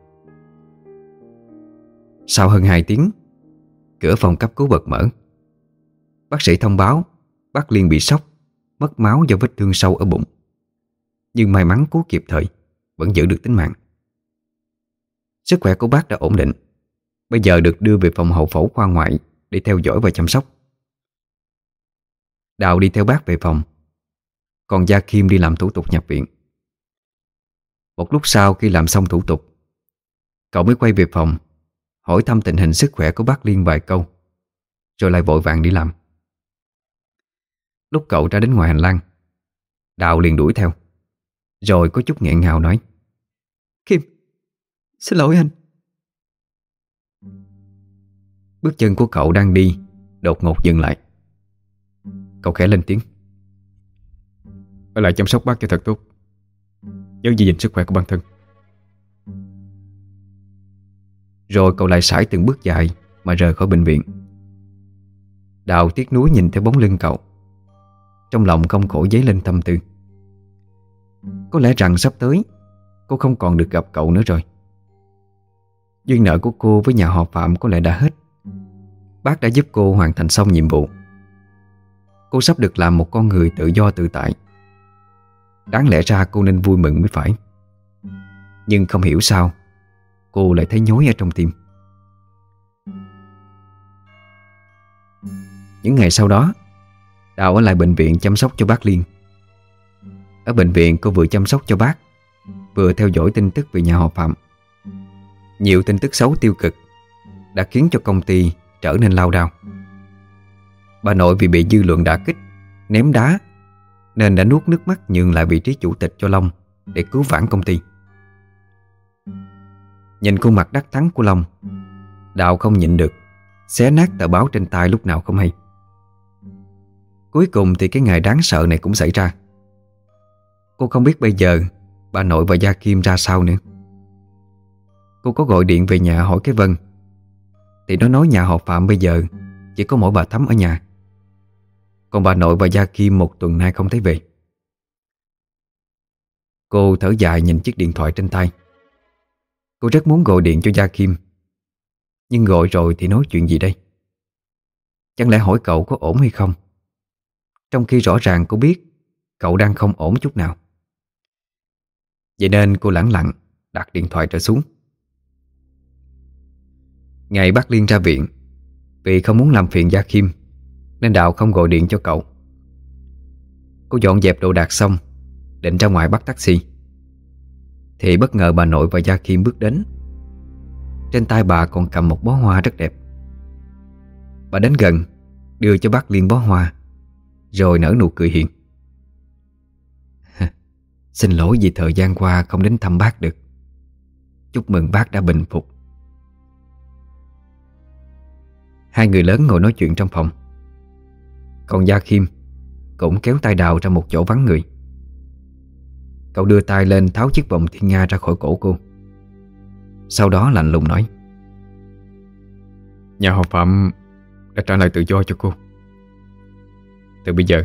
Sau hơn 2 tiếng, Cửa phòng cấp cứu bật mở. Bác sĩ thông báo, Bác Liên bị sốc, Mất máu do vết thương sâu ở bụng. Nhưng may mắn cứu kịp thời, Vẫn giữ được tính mạng. Sức khỏe của bác đã ổn định. Bây giờ được đưa về phòng hậu phẫu khoa ngoại Để theo dõi và chăm sóc. Đào đi theo bác về phòng. Còn Gia Kim đi làm thủ tục nhập viện. Một lúc sau khi làm xong thủ tục, Cậu mới quay về phòng, Hỏi thăm tình hình sức khỏe của bác Liên vài câu, Rồi lại vội vàng đi làm. Lúc cậu ra đến ngoài hành lang, Đào liền đuổi theo, Rồi có chút nghẹn ngào nói. Xin lỗi anh. Bước chân của cậu đang đi, Đột ngột dừng lại. Cậu khẽ lên tiếng. Phải lại chăm sóc bác cho thật tốt. Nhớ giữ gìn sức khỏe của bản thân. Rồi cậu lại sải từng bước dài Mà rời khỏi bệnh viện. Đào tiếc núi nhìn theo bóng lưng cậu. Trong lòng không khổ dấy lên tâm tư. Có lẽ rằng sắp tới, Cô không còn được gặp cậu nữa rồi. Duyên nợ của cô với nhà họ Phạm có lẽ đã hết. Bác đã giúp cô hoàn thành xong nhiệm vụ. Cô sắp được làm một con người tự do tự tại. Đáng lẽ ra cô nên vui mừng mới phải. Nhưng không hiểu sao, Cô lại thấy nhối ở trong tim. Những ngày sau đó, Đào ở lại bệnh viện chăm sóc cho bác Liên. Ở bệnh viện cô vừa chăm sóc cho bác, Vừa theo dõi tin tức về nhà họ Phạm. Nhiều tin tức xấu tiêu cực Đã khiến cho công ty trở nên lao đao. Bà nội vì bị dư luận đả kích, Ném đá, Nên đã nuốt nước mắt nhường lại vị trí chủ tịch cho Long Để cứu vãn công ty. Nhìn khuôn mặt đắc thắng của Long Đạo không nhịn được, Xé nát tờ báo trên tay lúc nào không hay. Cuối cùng thì cái ngày đáng sợ này cũng xảy ra. Cô không biết bây giờ Bà nội và Gia Kim ra sao nữa. Cô có gọi điện về nhà hỏi cái Vân. Thì nó nói nhà họ Phạm bây giờ Chỉ có mỗi bà Thắm ở nhà. Còn bà nội và Gia Kim một tuần nay không thấy về. Cô thở dài nhìn chiếc điện thoại trên tay. Cô rất muốn gọi điện cho Gia Kim, Nhưng gọi rồi thì nói chuyện gì đây? Chẳng lẽ hỏi cậu có ổn hay không? Trong khi rõ ràng cô biết Cậu đang không ổn chút nào. Vậy nên cô lẳng lặng Đặt điện thoại trở xuống. Ngày bác Liên ra viện. Vì không muốn làm phiền Gia Kim, Nên Đạo không gọi điện cho cậu. Cô dọn dẹp đồ đạc xong, Định ra ngoài bắt taxi. Thì bất ngờ bà nội và Gia Kim bước đến. Trên tay bà còn cầm một bó hoa rất đẹp. Bà đến gần, Đưa cho bác Liên bó hoa, Rồi nở nụ cười hiền. Xin lỗi vì thời gian qua không đến thăm bác được. Chúc mừng bác đã bình phục. Hai người lớn ngồi nói chuyện trong phòng. Còn Gia Khiêm Cũng kéo tay đào ra một chỗ vắng người. Cậu đưa tay lên tháo chiếc vòng thiên nga ra khỏi cổ cô. Sau đó lạnh lùng nói, Nhà họ Phạm đã trả lại tự do cho cô. Từ bây giờ,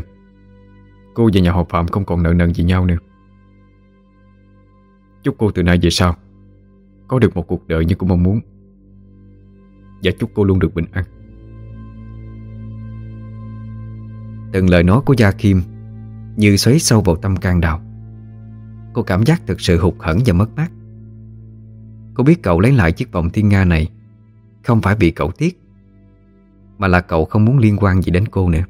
Cô và nhà họ Phạm không còn nợ nần gì nhau nữa. Chúc cô từ nay về sau Có được một cuộc đời như cô mong muốn. Và chúc cô luôn được bình an. Từng lời nói của Gia Kim Như xoáy sâu vào tâm can đào. Cô cảm giác thực sự hụt hẫng và mất mát. Cô biết cậu lấy lại chiếc vòng thiên nga này Không phải vì cậu tiếc, Mà là cậu không muốn liên quan gì đến cô nữa.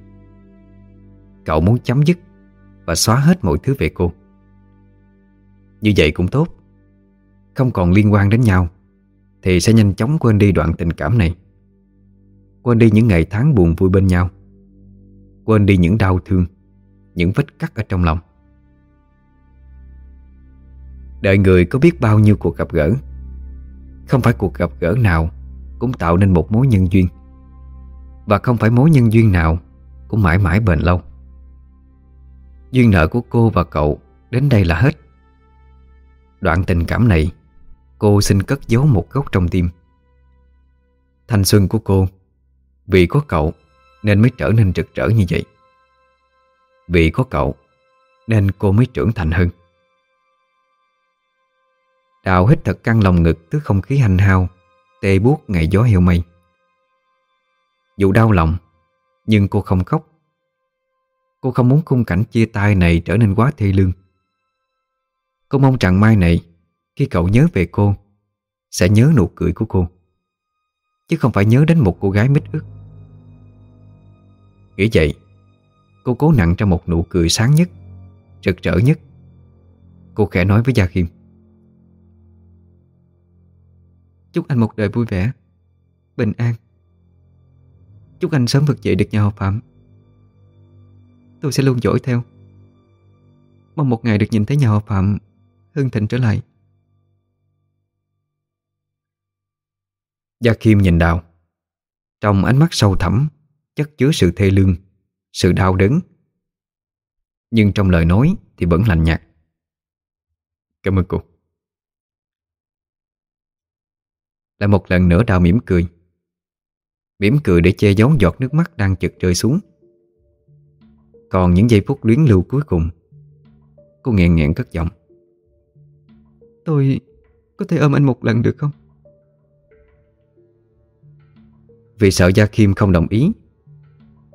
Cậu muốn chấm dứt Và xóa hết mọi thứ về cô. Như vậy cũng tốt. Không còn liên quan đến nhau, Thì sẽ nhanh chóng quên đi đoạn tình cảm này. Quên đi những ngày tháng buồn vui bên nhau. Quên đi những đau thương, Những vết cắt ở trong lòng. Đời người có biết bao nhiêu cuộc gặp gỡ, Không phải cuộc gặp gỡ nào Cũng tạo nên một mối nhân duyên, Và không phải mối nhân duyên nào Cũng mãi mãi bền lâu. Duyên nợ của cô và cậu Đến đây là hết. Đoạn tình cảm này, Cô xin cất giấu một góc trong tim. Thanh xuân của cô, Vì có cậu nên mới trở nên rực rỡ như vậy. Vì có cậu, Nên cô mới trưởng thành hơn. Đào hít thật căng lòng ngực Thứ không khí hành hao, Tê buốt ngày gió heo mây. Dù đau lòng, Nhưng cô không khóc. Cô không muốn khung cảnh chia tay này trở nên quá thê lương. Cô mong rằng mai này, Khi cậu nhớ về cô, Sẽ nhớ nụ cười của cô. Chứ không phải nhớ đến một cô gái mít ức Nghĩ vậy Cô cố nặng ra một nụ cười sáng nhất Rực rỡ nhất. Cô khẽ nói với Gia Khiêm. Chúc anh một đời vui vẻ Bình an. Chúc anh sớm vực dậy được nhà họ Phạm. Tôi sẽ luôn dõi theo. Mong một ngày được nhìn thấy nhà họ Phạm Hưng thịnh trở lại. Gia Kim nhìn Đào. Trong ánh mắt sâu thẳm Chất chứa sự thê lương Sự đau đớn. Nhưng trong lời nói thì vẫn lạnh nhạt. Cảm ơn cô. Lại một lần nữa Đào mỉm cười. Mỉm cười để che giấu giọt nước mắt đang chực rơi xuống. Còn những giây phút luyến lưu cuối cùng Cô nghẹn nghẹn cất giọng. Tôi có thể ôm anh một lần được không? Vì sợ Gia Kim không đồng ý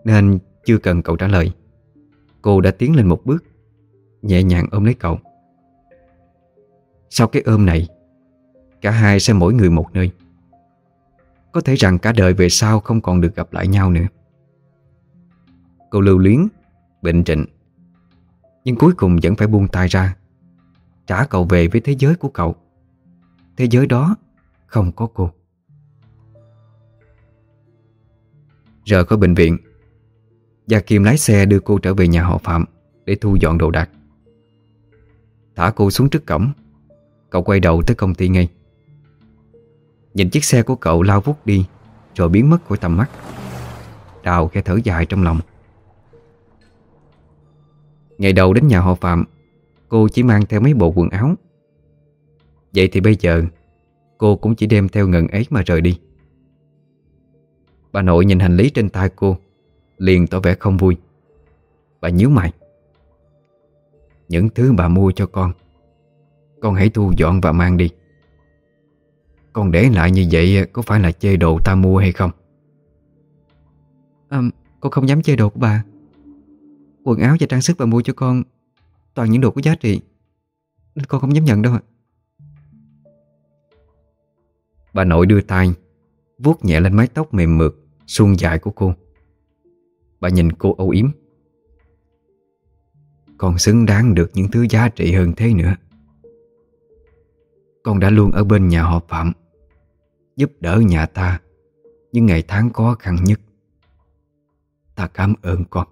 nên chưa cần cậu trả lời. Cô đã tiến lên một bước, Nhẹ nhàng ôm lấy cậu. Sau cái ôm này, Cả hai sẽ mỗi người một nơi. Có thể rằng cả đời về sau Không còn được gặp lại nhau nữa. Cô lưu luyến, Bệnh trịnh, Nhưng cuối cùng vẫn phải buông tay ra, Trả cậu về với thế giới của cậu. Thế giới đó không có cô. Rời khỏi bệnh viện Gia Kim lái xe đưa cô trở về nhà họ Phạm Để thu dọn đồ đạc. Thả cô xuống trước cổng. Cậu quay đầu tới công ty ngay. Nhìn chiếc xe của cậu lao vút đi, Rồi biến mất khỏi tầm mắt. Đào khe thở dài trong lòng. Ngày đầu đến nhà họ Phạm, Cô chỉ mang theo mấy bộ quần áo. Vậy thì bây giờ, Cô cũng chỉ đem theo ngần ấy mà rời đi. Bà nội nhìn hành lý trên tay cô. Liền tỏ vẻ không vui. Bà nhíu mày. Những thứ bà mua cho con Con hãy thu dọn và mang đi. Con để lại như vậy Có phải là chê đồ ta mua hay không? À, Con không dám chê đồ của bà. Quần áo và trang sức bà mua cho con Toàn những đồ có giá trị Nên con không dám nhận đâu ạ. Bà nội đưa tay vuốt nhẹ lên mái tóc mềm mượt Suông dài của cô Bà nhìn cô âu yếm. Con xứng đáng được những thứ giá trị hơn thế nữa. Con đã luôn ở bên nhà họ Phạm, Giúp đỡ nhà ta Những ngày tháng khó khăn nhất. Ta cảm ơn con.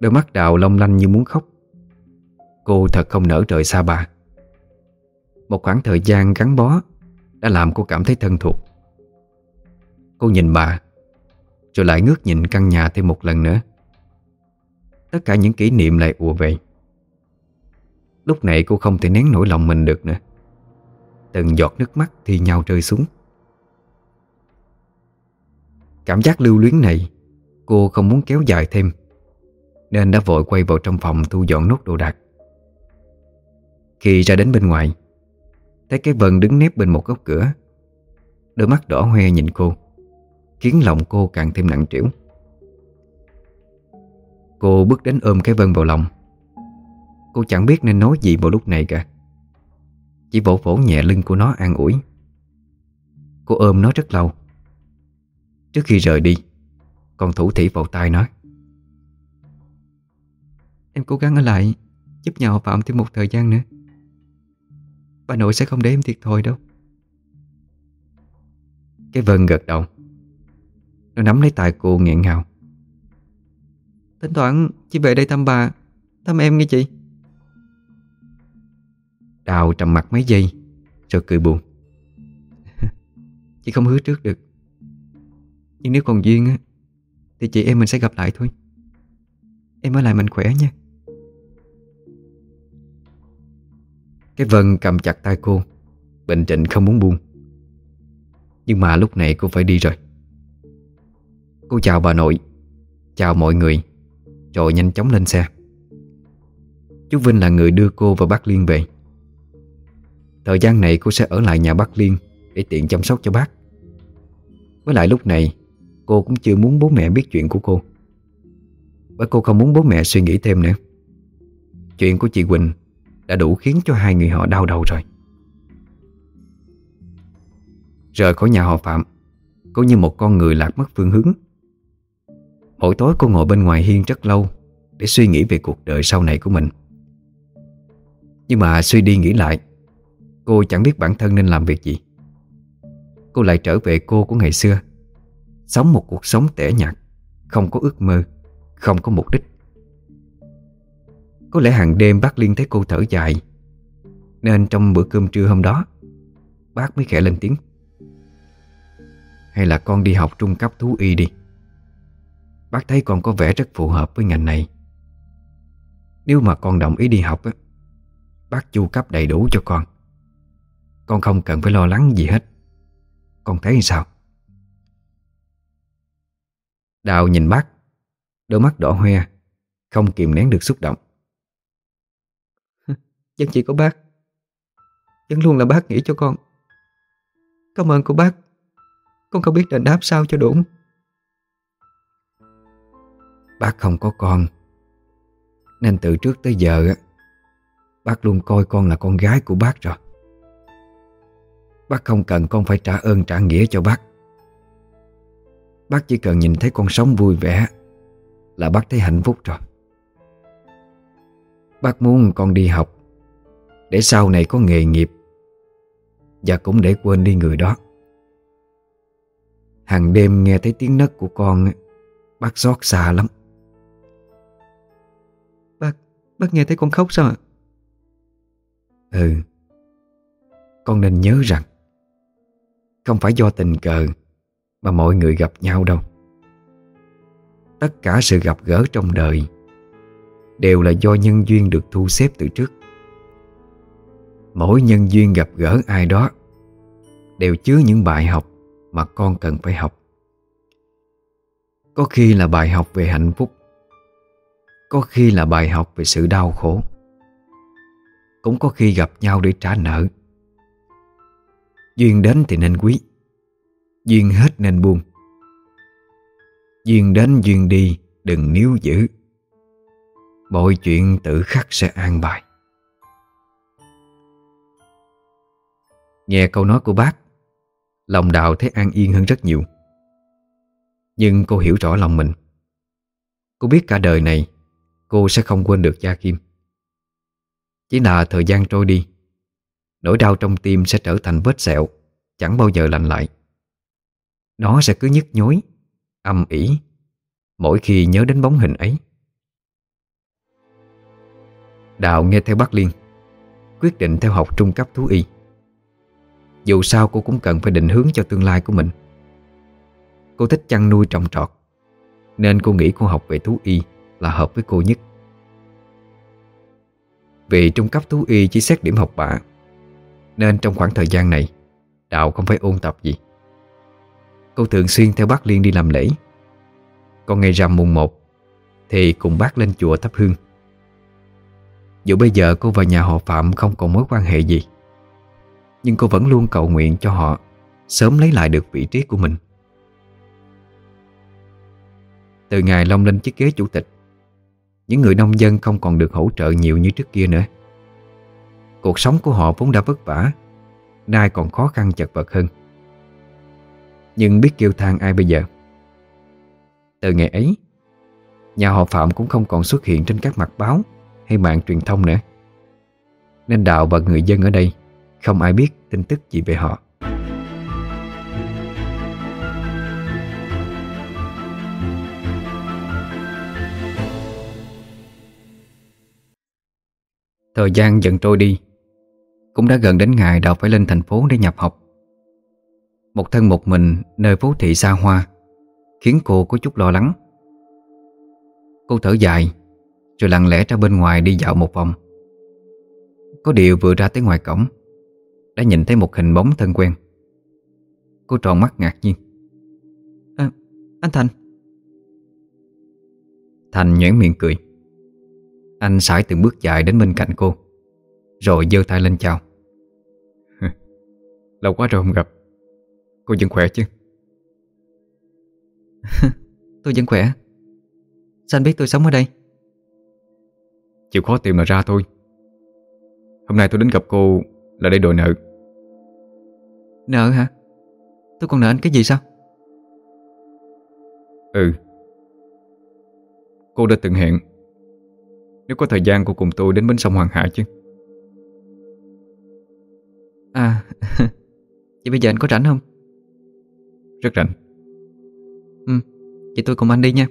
Đôi mắt đào long lanh như muốn khóc. Cô thật không nỡ rời xa bà. Một khoảng thời gian gắn bó Đã làm cô cảm thấy thân thuộc. Cô nhìn bà, Rồi lại ngước nhìn căn nhà thêm một lần nữa. Tất cả những kỷ niệm lại ùa về. Lúc này cô không thể nén nổi lòng mình được nữa. Từng giọt nước mắt thì nhau rơi xuống. Cảm giác lưu luyến này Cô không muốn kéo dài thêm, Nên đã vội quay vào trong phòng thu dọn nốt đồ đạc. Khi ra đến bên ngoài, Thấy cái vần đứng nép bên một góc cửa, Đôi mắt đỏ hoe nhìn cô. Khiến lòng cô càng thêm nặng trĩu. Cô bước đến ôm cái vân vào lòng. Cô chẳng biết nên nói gì vào lúc này cả. Chỉ vỗ vỗ nhẹ lưng của nó an ủi. Cô ôm nó rất lâu. Trước khi rời đi Còn thủ thỉ vào tay nói: Em cố gắng ở lại, Giúp nhà họ Phạm thêm một thời gian nữa. Bà nội sẽ không để em thiệt thòi đâu. Cái Vân gật đầu. Rồi nắm lấy tay cô nghẹn ngào. Tính toán chỉ về đây thăm bà, Thăm em nghe chị. Đào trầm mặt mấy giây, Rồi cười buồn. Chị không hứa trước được. Nhưng nếu còn duyên á, Thì chị em mình sẽ gặp lại thôi. Em ở lại mạnh khỏe nha. Cái Vân cầm chặt tay cô, bình trịnh không muốn buông. Nhưng mà lúc này cô phải đi rồi. Cô chào bà nội. Chào mọi người. Rồi nhanh chóng lên xe. Chú Vinh là người đưa cô và bác Liên về. Thời gian này cô sẽ ở lại nhà bác Liên Để tiện chăm sóc cho bác. Với lại lúc này, Cô cũng chưa muốn bố mẹ biết chuyện của cô. Bởi cô không muốn bố mẹ suy nghĩ thêm nữa. Chuyện của chị Quỳnh Đã đủ khiến cho hai người họ đau đầu rồi. Rời khỏi nhà họ Phạm, Cô như một con người lạc mất phương hướng. Hồi tối cô ngồi bên ngoài hiên rất lâu Để suy nghĩ về cuộc đời sau này của mình. Nhưng mà suy đi nghĩ lại, Cô chẳng biết bản thân nên làm việc gì. Cô lại trở về cô của ngày xưa, Sống một cuộc sống tẻ nhạt, Không có ước mơ, Không có mục đích. Có lẽ hàng đêm bác Liên thấy cô thở dài, Nên trong bữa cơm trưa hôm đó, Bác mới khẽ lên tiếng. Hay là con đi học trung cấp thú y đi. Bác thấy con có vẻ rất phù hợp với ngành này. Nếu mà con đồng ý đi học á, Bác chu cấp đầy đủ cho con. Con không cần phải lo lắng gì hết. Con thấy sao? Đào nhìn bác, Đôi mắt đỏ hoe, Không kìm nén được xúc động. Dân chỉ có bác. Vẫn luôn là bác nghĩ cho con. Cảm ơn của bác. Con không biết đền đáp sao cho đủ Bác không có con. Nên từ trước tới giờ Bác luôn coi con là con gái của bác rồi. Bác không cần con phải trả ơn trả nghĩa cho bác. Bác chỉ cần nhìn thấy con sống vui vẻ Là bác thấy hạnh phúc rồi. Bác muốn con đi học Để sau này có nghề nghiệp Và cũng để quên đi người đó. Hàng đêm nghe thấy tiếng nấc của con Bác xót xa lắm. Bác, nghe thấy con khóc sao ạ? Ừ Con nên nhớ rằng Không phải do tình cờ Mà mọi người gặp nhau đâu. Tất cả sự gặp gỡ trong đời Đều là do nhân duyên được thu xếp từ trước. Mỗi nhân duyên gặp gỡ ai đó Đều chứa những bài học Mà con cần phải học. Có khi là bài học về hạnh phúc có khi là bài học về sự đau khổ. Cũng có khi gặp nhau để trả nợ. Duyên đến thì nên quý. Duyên hết nên buông Duyên đến duyên đi, Đừng níu giữ. Mọi chuyện tự khắc sẽ an bài. Nghe câu nói của bác, Lòng đào thấy an yên hơn rất nhiều. Nhưng cô hiểu rõ lòng mình. Cô biết cả đời này Cô sẽ không quên được gia Kim. Chỉ là thời gian trôi đi, Nỗi đau trong tim sẽ trở thành vết sẹo, Chẳng bao giờ lành lại. Nó sẽ cứ nhức nhối, Âm ỉ Mỗi khi nhớ đến bóng hình ấy. Đào nghe theo bác Liên, Quyết định theo học trung cấp thú y. Dù sao cô cũng cần phải định hướng cho tương lai của mình. Cô thích chăn nuôi trồng trọt, Nên cô nghĩ cô học về thú y. Là hợp với cô nhất. Vì trung cấp thú y chỉ xét điểm học bạ, Nên trong khoảng thời gian này, Đào không phải ôn tập gì. Cô thường xuyên theo bác Liên đi làm lễ. Còn ngày rằm mùng 1 Thì cùng bác lên chùa thắp hương. Dù bây giờ cô và nhà họ Phạm không còn mối quan hệ gì, Nhưng cô vẫn luôn cầu nguyện cho họ Sớm lấy lại được vị trí của mình. Từ ngày Long lên chiếc ghế chủ tịch những người nông dân không còn được hỗ trợ nhiều như trước kia nữa. Cuộc sống của họ vốn đã vất vả, Nay còn khó khăn chật vật hơn. Nhưng biết kêu than ai bây giờ? Từ ngày ấy, Nhà họ Phạm cũng không còn xuất hiện trên các mặt báo Hay mạng truyền thông nữa. Nên Đạo và người dân ở đây Không ai biết tin tức gì về họ. Thời gian dần trôi đi Cũng đã gần đến ngày Đào phải lên thành phố để nhập học. Một thân một mình nơi phố thị xa hoa Khiến cô có chút lo lắng. Cô thở dài Rồi lặng lẽ ra bên ngoài đi dạo một vòng. Có điều vừa ra tới ngoài cổng Đã nhìn thấy một hình bóng thân quen. Cô tròn mắt ngạc nhiên. À, anh Thành. Thành nhoẻn miệng cười anh sải từng bước dài đến bên cạnh cô Rồi giơ tay lên chào. Lâu quá rồi không gặp. Cô vẫn khỏe chứ? Tôi vẫn khỏe. Sao anh biết tôi sống ở đây? Chịu khó tìm mà ra thôi. Hôm nay tôi đến gặp cô Là để đòi nợ. Nợ hả? Tôi còn nợ anh cái gì sao? Ừ. Cô đã từng hẹn nếu có thời gian cô cùng tôi đến bến sông Hoàng Hạ chứ? À Vậy bây giờ anh có rảnh không? Rất rảnh. Ừ Vậy tôi cùng anh đi nha.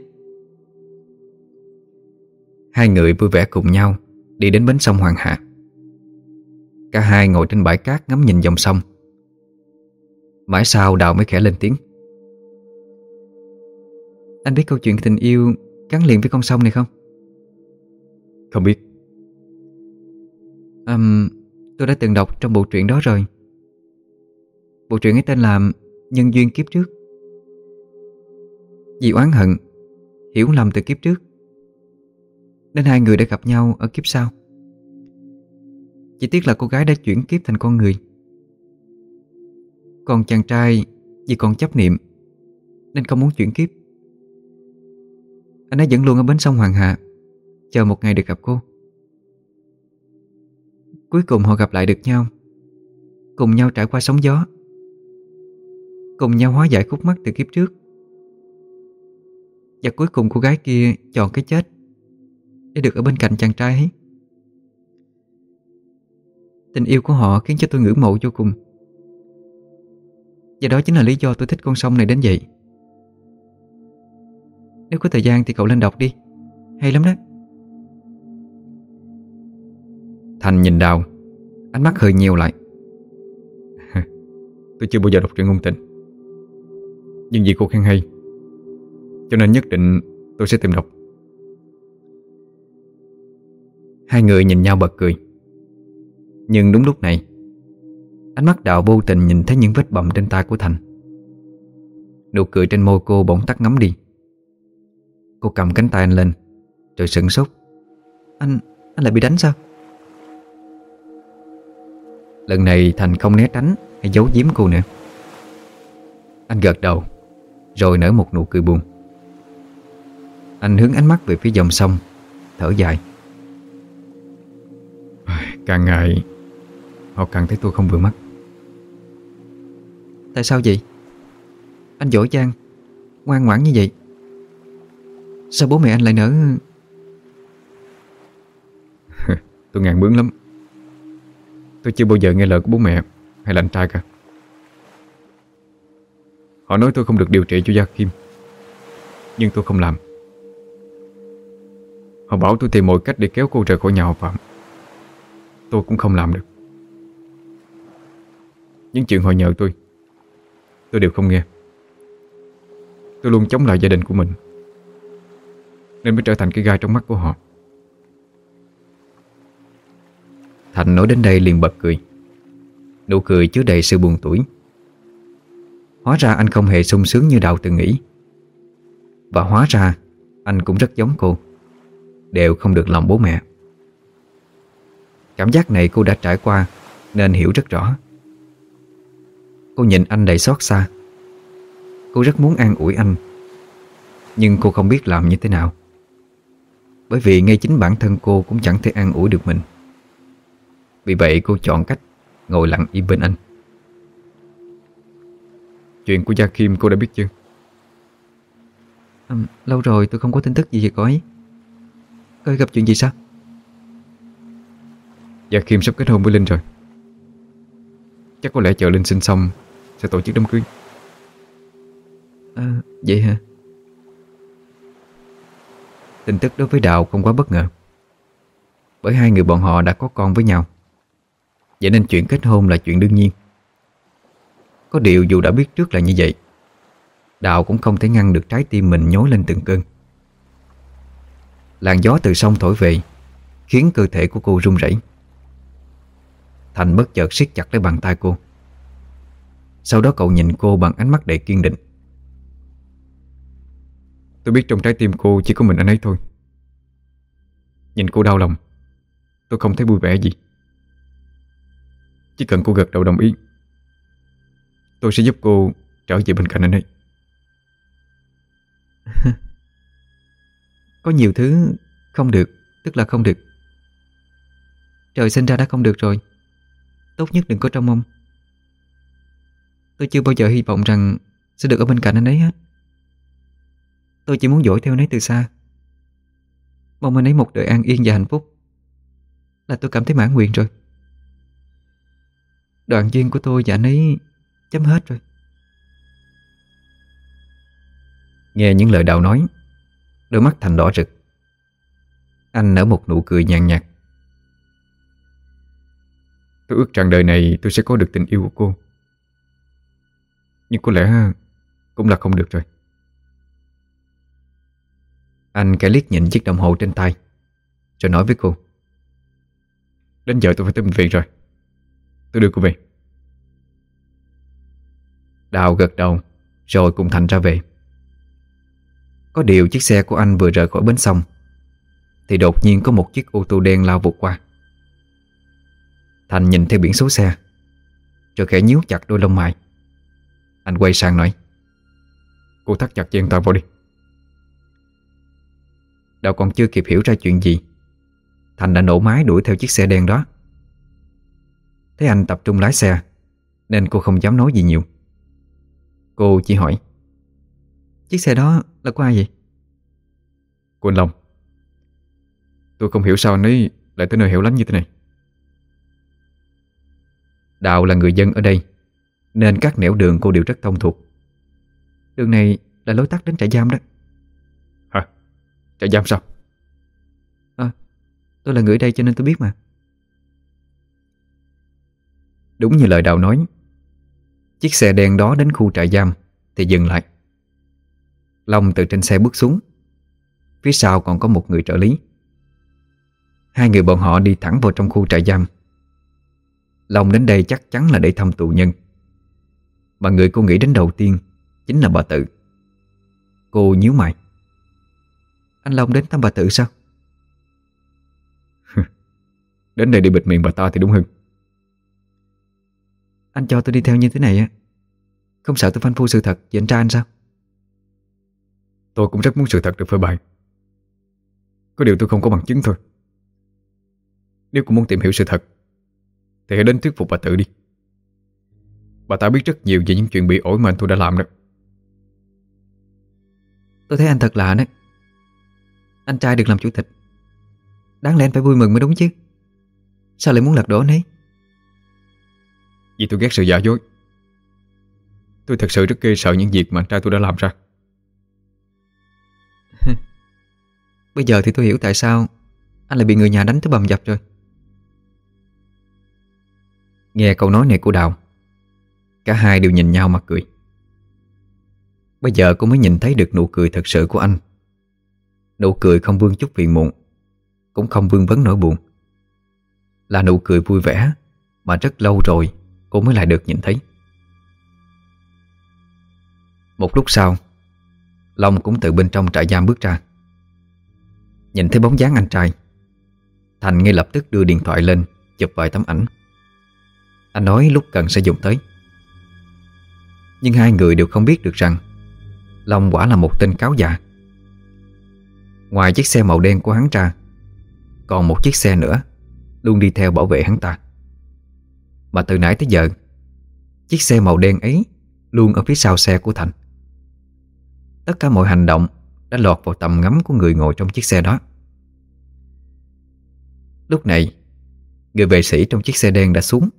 Hai người vui vẻ cùng nhau Đi đến bến sông Hoàng Hạ Cả hai ngồi trên bãi cát ngắm nhìn dòng sông. Mãi sau Đào mới khẽ lên tiếng. Anh biết câu chuyện tình yêu gắn liền với con sông này không? Không biết. Um, Tôi đã từng đọc trong bộ truyện đó rồi. Bộ truyện ấy tên là Nhân duyên kiếp trước. Vì oán hận Hiểu lầm từ kiếp trước Nên hai người đã gặp nhau ở kiếp sau. Chỉ tiếc là cô gái đã chuyển kiếp thành con người. Còn chàng trai Vì còn chấp niệm Nên không muốn chuyển kiếp. Anh ấy vẫn luôn ở bến sông Hoàng Hà Chờ một ngày được gặp cô. Cuối cùng họ gặp lại được nhau. Cùng nhau trải qua sóng gió. Cùng nhau hóa giải khúc mắc từ kiếp trước. Và cuối cùng cô gái kia chọn cái chết Để được ở bên cạnh chàng trai ấy. Tình yêu của họ khiến cho tôi ngưỡng mộ vô cùng. Và đó chính là lý do tôi thích con sông này đến vậy. Nếu có thời gian thì cậu lên đọc đi. Hay lắm đó. Thành nhìn Đào. Ánh mắt hơi nhiều lại. Tôi chưa bao giờ đọc truyện ngôn tình. Nhưng vì cô khen hay Cho nên nhất định tôi sẽ tìm đọc. Hai người nhìn nhau bật cười. Nhưng đúng lúc này Ánh mắt đạo vô tình nhìn thấy những vết bầm trên tay của Thành. Nụ cười trên môi cô bỗng tắt ngấm đi. Cô cầm cánh tay anh lên Rồi sửng sốt. Anh, anh lại bị đánh sao? Lần này Thành không né tránh Hay giấu giếm cô nữa. Anh gật đầu Rồi nở một nụ cười buồn. Anh hướng ánh mắt về phía dòng sông Thở dài. Càng ngày Họ càng thấy tôi không vừa mắt. Tại sao vậy? Anh giỏi giang Ngoan ngoãn như vậy. Sao bố mẹ anh lại nỡ Tôi ngàn bướng lắm Tôi chưa bao giờ nghe lời của bố mẹ Hay là anh trai cả. Họ nói tôi không được điều trị cho Gia Kim, Nhưng tôi không làm. Họ bảo tôi tìm mọi cách để kéo cô rời khỏi nhà họ Phạm. Tôi cũng không làm được. Những chuyện họ nhờ tôi Tôi đều không nghe. Tôi luôn chống lại gia đình của mình, Nên mới trở thành cái gai trong mắt của họ. Thành nói đến đây liền bật cười. Nụ cười chứa đầy sự buồn tuổi Hóa ra anh không hề sung sướng như Đào từng nghĩ. Và hóa ra, Anh cũng rất giống cô. Đều không được lòng bố mẹ. Cảm giác này cô đã trải qua, Nên hiểu rất rõ. Cô nhìn anh đầy xót xa. Cô rất muốn an ủi anh. Nhưng cô không biết làm như thế nào. Bởi vì ngay chính bản thân cô cũng chẳng thể an ủi được mình vì vậy cô chọn cách ngồi lặng im bên anh Chuyện của Gia Kim cô đã biết chưa? À, lâu rồi tôi không có tin tức gì về cô ấy Cô ấy gặp chuyện gì sao? Gia Kim sắp kết hôn với Linh rồi Chắc có lẽ chờ Linh sinh xong Sẽ tổ chức đám cưới À vậy hả? Tin tức đối với Đào không quá bất ngờ Bởi hai người bọn họ đã có con với nhau Vậy nên chuyện kết hôn là chuyện đương nhiên. Có điều dù đã biết trước là như vậy, Đào cũng không thể ngăn được trái tim mình nhối lên từng cơn. Làn gió từ sông thổi về, Khiến cơ thể của cô run rẩy. Thành bất chợt siết chặt lấy bàn tay cô. Sau đó cậu nhìn cô bằng ánh mắt đầy kiên định. Tôi biết trong trái tim cô chỉ có mình anh ấy thôi. Nhìn cô đau lòng, Tôi không thấy vui vẻ gì chỉ cần cô gật đầu đồng ý, Tôi sẽ giúp cô trở về bên cạnh anh ấy. Có nhiều thứ không được, Tức là không được. Trời sinh ra đã không được rồi. Tốt nhất đừng có trong mong. Tôi chưa bao giờ hy vọng rằng Sẽ được ở bên cạnh anh ấy hết. Tôi chỉ muốn dõi theo anh ấy từ xa. Mong anh ấy một đời an yên và hạnh phúc. Là tôi cảm thấy mãn nguyện rồi đoàn viên của tôi và anh ấy chấm hết rồi. Nghe những lời Đào nói, Đôi mắt Thành đỏ rực. Anh nở một nụ cười nhàn nhạt. Tôi ước rằng đời này tôi sẽ có được tình yêu của cô. Nhưng có lẽ cũng là không được rồi. Anh kẻ liếc nhìn chiếc đồng hồ trên tay, Rồi nói với cô, Đến giờ tôi phải tới bệnh viện rồi. Tôi đưa cô về. Đào gật đầu, Rồi cùng Thành ra về. Có điều chiếc xe của anh vừa rời khỏi bến sông Thì đột nhiên có một chiếc ô tô đen lao vụt qua. Thành nhìn theo biển số xe, Rồi khẽ nhíu chặt đôi lông mày. Anh quay sang nói, Cô thắt chặt dây an vào đi. Đào còn chưa kịp hiểu ra chuyện gì, Thành đã nổ máy đuổi theo chiếc xe đen đó. Thấy anh tập trung lái xe Nên cô không dám nói gì nhiều Cô chỉ hỏi Chiếc xe đó là của ai vậy? Của anh Long Tôi không hiểu sao anh ấy lại tới nơi hẻo lánh như thế này Đào là người dân ở đây Nên các nẻo đường cô đều rất thông thuộc Đường này là lối tắt đến trại giam đó Hả? Trại giam sao? À, tôi là người ở đây cho nên tôi biết mà Đúng như lời Đào nói. Chiếc xe đen đó đến khu trại giam Thì dừng lại. Long từ trên xe bước xuống. Phía sau còn có một người trợ lý. Hai người bọn họ đi thẳng vào trong khu trại giam. Long đến đây chắc chắn là để thăm tù nhân. Mà người cô nghĩ đến đầu tiên Chính là bà Tự. Cô nhíu mày. Anh Long đến thăm bà Tự sao? đến đây để bịt miệng bà ta thì đúng hơn. Anh cho tôi đi theo như thế này á. Không sợ tôi phanh phu sự thật về anh trai anh sao? Tôi cũng rất muốn sự thật được phơi bày. Có điều tôi không có bằng chứng thôi. Nếu cũng muốn tìm hiểu sự thật Thì hãy đến thuyết phục bà tự đi. Bà ta biết rất nhiều về những chuyện bị ổi mà anh tôi đã làm đó. Tôi thấy anh thật lạ đấy. Anh trai được làm chủ tịch. Đáng lẽ anh phải vui mừng mới đúng chứ. Sao lại muốn lật đổ anh ấy Vì tôi ghét sự giả dối. Tôi thật sự rất ghê sợ những việc mà anh trai tôi đã làm ra. Bây giờ thì tôi hiểu tại sao Anh lại bị người nhà đánh tới bầm dập rồi. Nghe câu nói này của Đào Cả hai đều nhìn nhau mà cười. Bây giờ cô mới nhìn thấy được nụ cười thật sự của anh. Nụ cười không vương chút phiền muộn Cũng không vương vấn nỗi buồn. Là nụ cười vui vẻ Mà rất lâu rồi cô mới lại được nhìn thấy. Một lúc sau, Long cũng từ bên trong trại giam bước ra. Nhìn thấy bóng dáng anh trai, Thành ngay lập tức đưa điện thoại lên, Chụp vài tấm ảnh. Anh nói lúc cần sẽ dùng tới. Nhưng hai người đều không biết được rằng, Long quả là một tên cáo già. Ngoài chiếc xe màu đen của hắn ra, Còn một chiếc xe nữa, Luôn đi theo bảo vệ hắn ta. Mà từ nãy tới giờ, Chiếc xe màu đen ấy Luôn ở phía sau xe của Thành. Tất cả mọi hành động Đã lọt vào tầm ngắm của người ngồi trong chiếc xe đó. Lúc này, Người vệ sĩ trong chiếc xe đen đã xuống.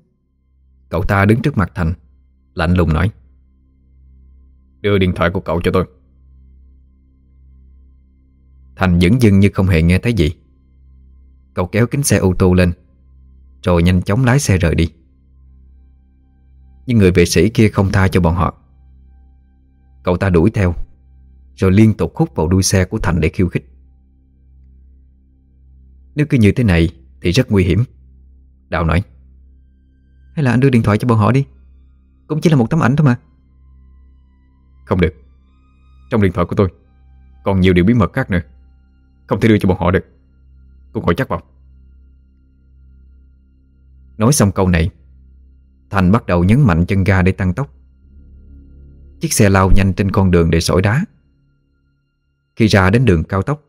Cậu ta đứng trước mặt Thành, Lạnh lùng nói, Đưa điện thoại của cậu cho tôi. Thành dững dưng như không hề nghe thấy gì. Cậu kéo kính xe ô tô lên, Rồi nhanh chóng lái xe rời đi. Nhưng người vệ sĩ kia không tha cho bọn họ. Cậu ta đuổi theo, Rồi liên tục hút vào đuôi xe của Thành để khiêu khích. Nếu cứ như thế này Thì rất nguy hiểm, Đào nói. Hay là anh đưa điện thoại cho bọn họ đi? Cũng chỉ là một tấm ảnh thôi mà. Không được. Trong điện thoại của tôi, Còn nhiều điều bí mật khác nữa. Không thể đưa cho bọn họ được. Cô ngồi chắc vào Nói xong câu này Thành bắt đầu nhấn mạnh chân ga để tăng tốc. Chiếc xe lao nhanh trên con đường để sỏi đá. Khi ra đến đường cao tốc,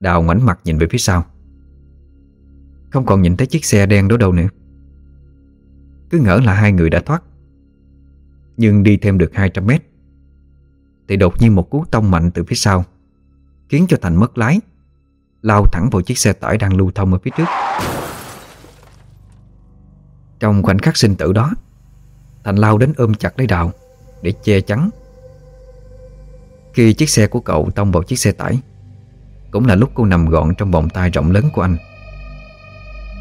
Đào ngoảnh mặt nhìn về phía sau. Không còn nhìn thấy chiếc xe đen đó đâu nữa. Cứ ngỡ là hai người đã thoát. Nhưng đi thêm được 200 mét, Thì đột nhiên một cú tông mạnh từ phía sau, Khiến cho Thành mất lái, Lao thẳng vào chiếc xe tải đang lưu thông ở phía trước. Trong khoảnh khắc sinh tử đó. Thành lao đến ôm chặt lấy Đào Để che chắn. Khi chiếc xe của cậu tông vào chiếc xe tải, Cũng là lúc cô nằm gọn trong vòng tay rộng lớn của anh.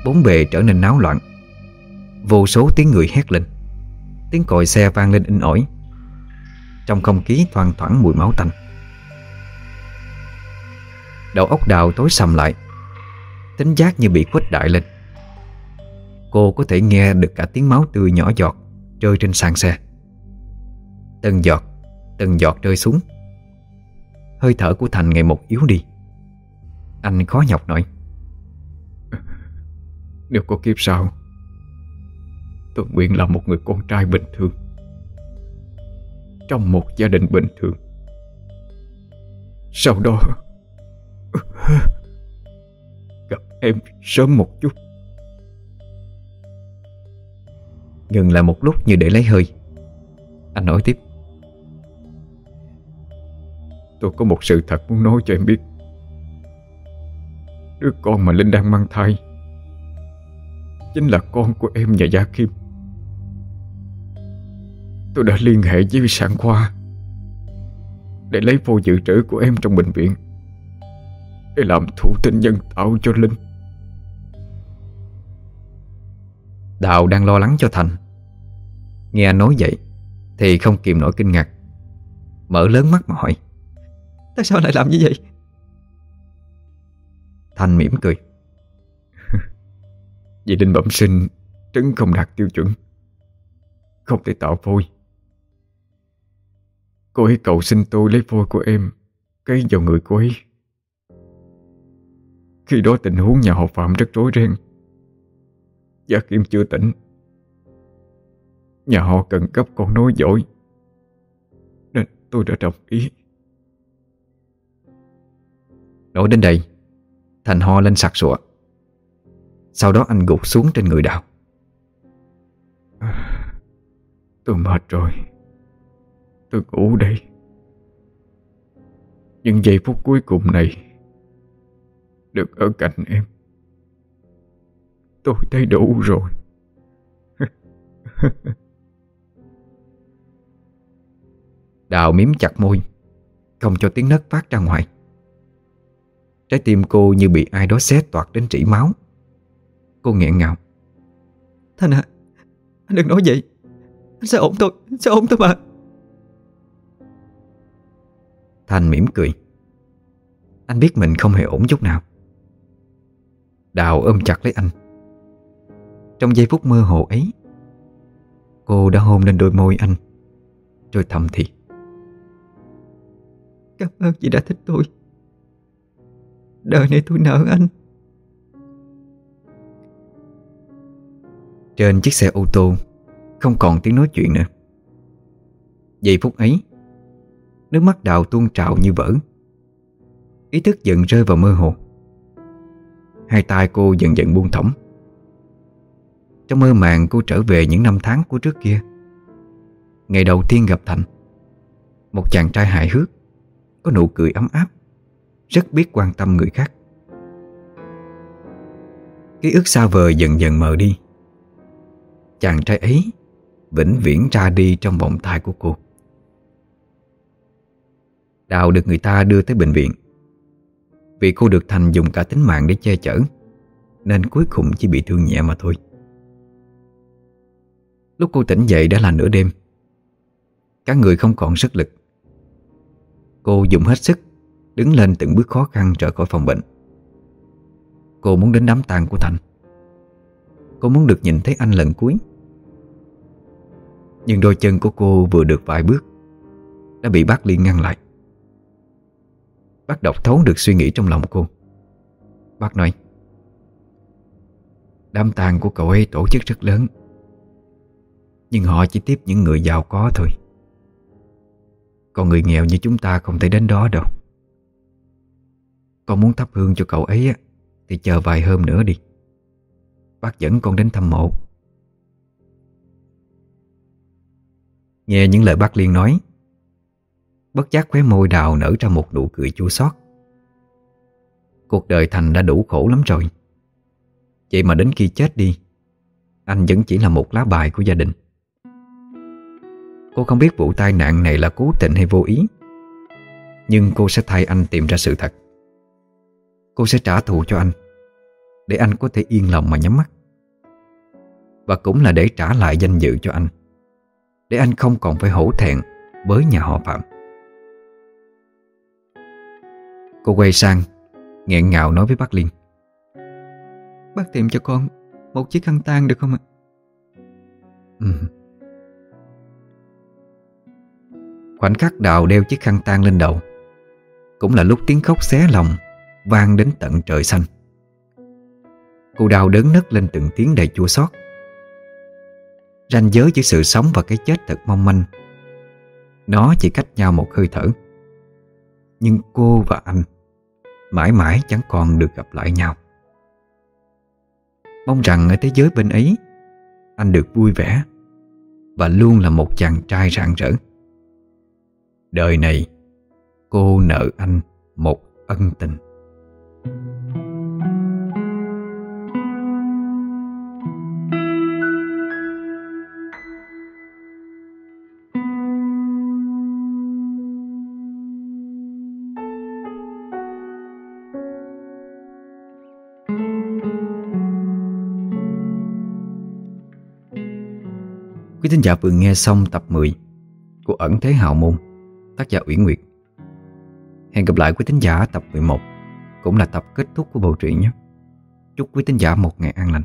Bốn bề trở nên náo loạn. Vô số tiếng người hét lên. Tiếng còi xe vang lên in ỏi. Trong không khí thoang thoảng mùi máu tanh. Đầu óc đào tối sầm lại. Tính giác như bị khuếch đại lên. Cô có thể nghe được cả tiếng máu tươi nhỏ giọt Rơi trên sàn xe. Từng giọt Từng giọt rơi xuống. Hơi thở của Thành ngày một yếu đi. Anh khó nhọc nói. Nếu có kiếp sau, Tôi nguyện là một người con trai bình thường. Trong một gia đình bình thường. Sau đó, Gặp em sớm một chút. Ngừng lại một lúc như để lấy hơi. Anh nói tiếp. Tôi có một sự thật muốn nói cho em biết. Đứa con mà Linh đang mang thai Chính là con của em và Gia Kim. Tôi đã liên hệ với sản khoa Để lấy vô dự trữ của em trong bệnh viện Để làm thủ tinh nhân tạo cho Linh. Đào đang lo lắng cho Thành. Nghe anh nói vậy, Thì không kìm nổi kinh ngạc. Mở lớn mắt mà hỏi, Tại sao lại làm như vậy? Thành mỉm cười. cười Vì Linh bẩm sinh Trứng không đạt tiêu chuẩn, Không thể tạo phôi. Cô ấy cầu xin tôi lấy phôi của em, Cấy vào người cô ấy. Khi đó tình huống nhà họ Phạm rất rối ren. Gia Kim chưa tỉnh. Nhà họ cần cấp con nối dõi Nên tôi đã đồng ý. Nói đến đây Thành ho lên sặc sụa. Sau đó anh gục xuống trên người đào. Tôi mệt rồi Tôi ngủ đây. Nhưng giây phút cuối cùng này Được ở cạnh em Tôi thấy đủ rồi. Đào miếm chặt môi Không cho tiếng nấc phát ra ngoài. Trái tim cô như bị ai đó xé toạc đến trĩ máu. Cô nghẹn ngào. Thanh à Anh đừng nói vậy. Anh sẽ ổn thôi Sẽ ổn thôi mà. Thanh mỉm cười. Anh biết mình không hề ổn chút nào. Đào ôm chặt lấy anh trong giây phút mơ hồ ấy, Cô đã hôn lên đôi môi anh, Rồi thầm thì. Cảm ơn chị đã thích tôi. Đời này tôi nợ anh. Trên chiếc xe ô tô, Không còn tiếng nói chuyện nữa. Giây phút ấy, Nước mắt đào tuôn trào như vỡ. Ý thức dần rơi vào mơ hồ. Hai tay cô dần dần buông thõng. Trong mơ màng cô trở về những năm tháng của trước kia. Ngày đầu tiên gặp Thành, Một chàng trai hài hước, Có nụ cười ấm áp, rất biết quan tâm người khác. Ký ức xa vời dần dần mờ đi. Chàng trai ấy Vĩnh viễn ra đi trong vòng tay của cô. Đào được người ta đưa tới bệnh viện. Vì cô được Thành dùng cả tính mạng để che chở, Nên cuối cùng chỉ bị thương nhẹ mà thôi. Lúc cô tỉnh dậy đã là nửa đêm. Các người không còn sức lực. Cô dùng hết sức, Đứng lên từng bước khó khăn trở khỏi phòng bệnh. Cô muốn đến đám tang của Thành. Cô muốn được nhìn thấy anh lần cuối. Nhưng đôi chân của cô vừa được vài bước, Đã bị bác Liên ngăn lại. Bác đọc thấu được suy nghĩ trong lòng cô. Bác nói, Đám tang của cậu ấy tổ chức rất lớn. Nhưng họ chỉ tiếp những người giàu có thôi. Còn người nghèo như chúng ta không thể đến đó đâu. Con muốn thắp hương cho cậu ấy Thì chờ vài hôm nữa đi. Bác dẫn con đến thăm mộ. Nghe những lời bác Liên nói, Bất giác khóe môi đào nở ra một nụ cười chua xót. Cuộc đời Thành đã đủ khổ lắm rồi. Vậy mà đến khi chết đi, Anh vẫn chỉ là một lá bài của gia đình. Cô không biết vụ tai nạn này là cố tình hay vô ý. Nhưng cô sẽ thay anh tìm ra sự thật. Cô sẽ trả thù cho anh, Để anh có thể yên lòng mà nhắm mắt. Và cũng là để trả lại danh dự cho anh, Để anh không còn phải hổ thẹn Với nhà họ Phạm. Cô quay sang, nghẹn ngào nói với bác Liên. Bác tìm cho con Một chiếc khăn tang được không ạ? Ừ. Khoảnh khắc đào đeo chiếc khăn tang lên đầu. Cũng là lúc tiếng khóc xé lòng, Vang đến tận trời xanh. Cô đào đớn nấc lên từng tiếng đầy chua xót. Ranh giới giữa sự sống và cái chết thật mong manh. Nó chỉ cách nhau một hơi thở. Nhưng cô và anh Mãi mãi chẳng còn được gặp lại nhau. Mong rằng ở thế giới bên ấy, Anh được vui vẻ Và luôn là một chàng trai rạng rỡ. Đời này Cô nợ anh một ân tình. Quý thính giả vừa nghe xong tập 10 của Ẩn Thế Hào Môn, tác giả Uyển Nguyệt. Hẹn gặp lại quý thính giả tập 11, cũng là tập kết thúc của bộ truyện nhé. Chúc quý thính giả một ngày an lành.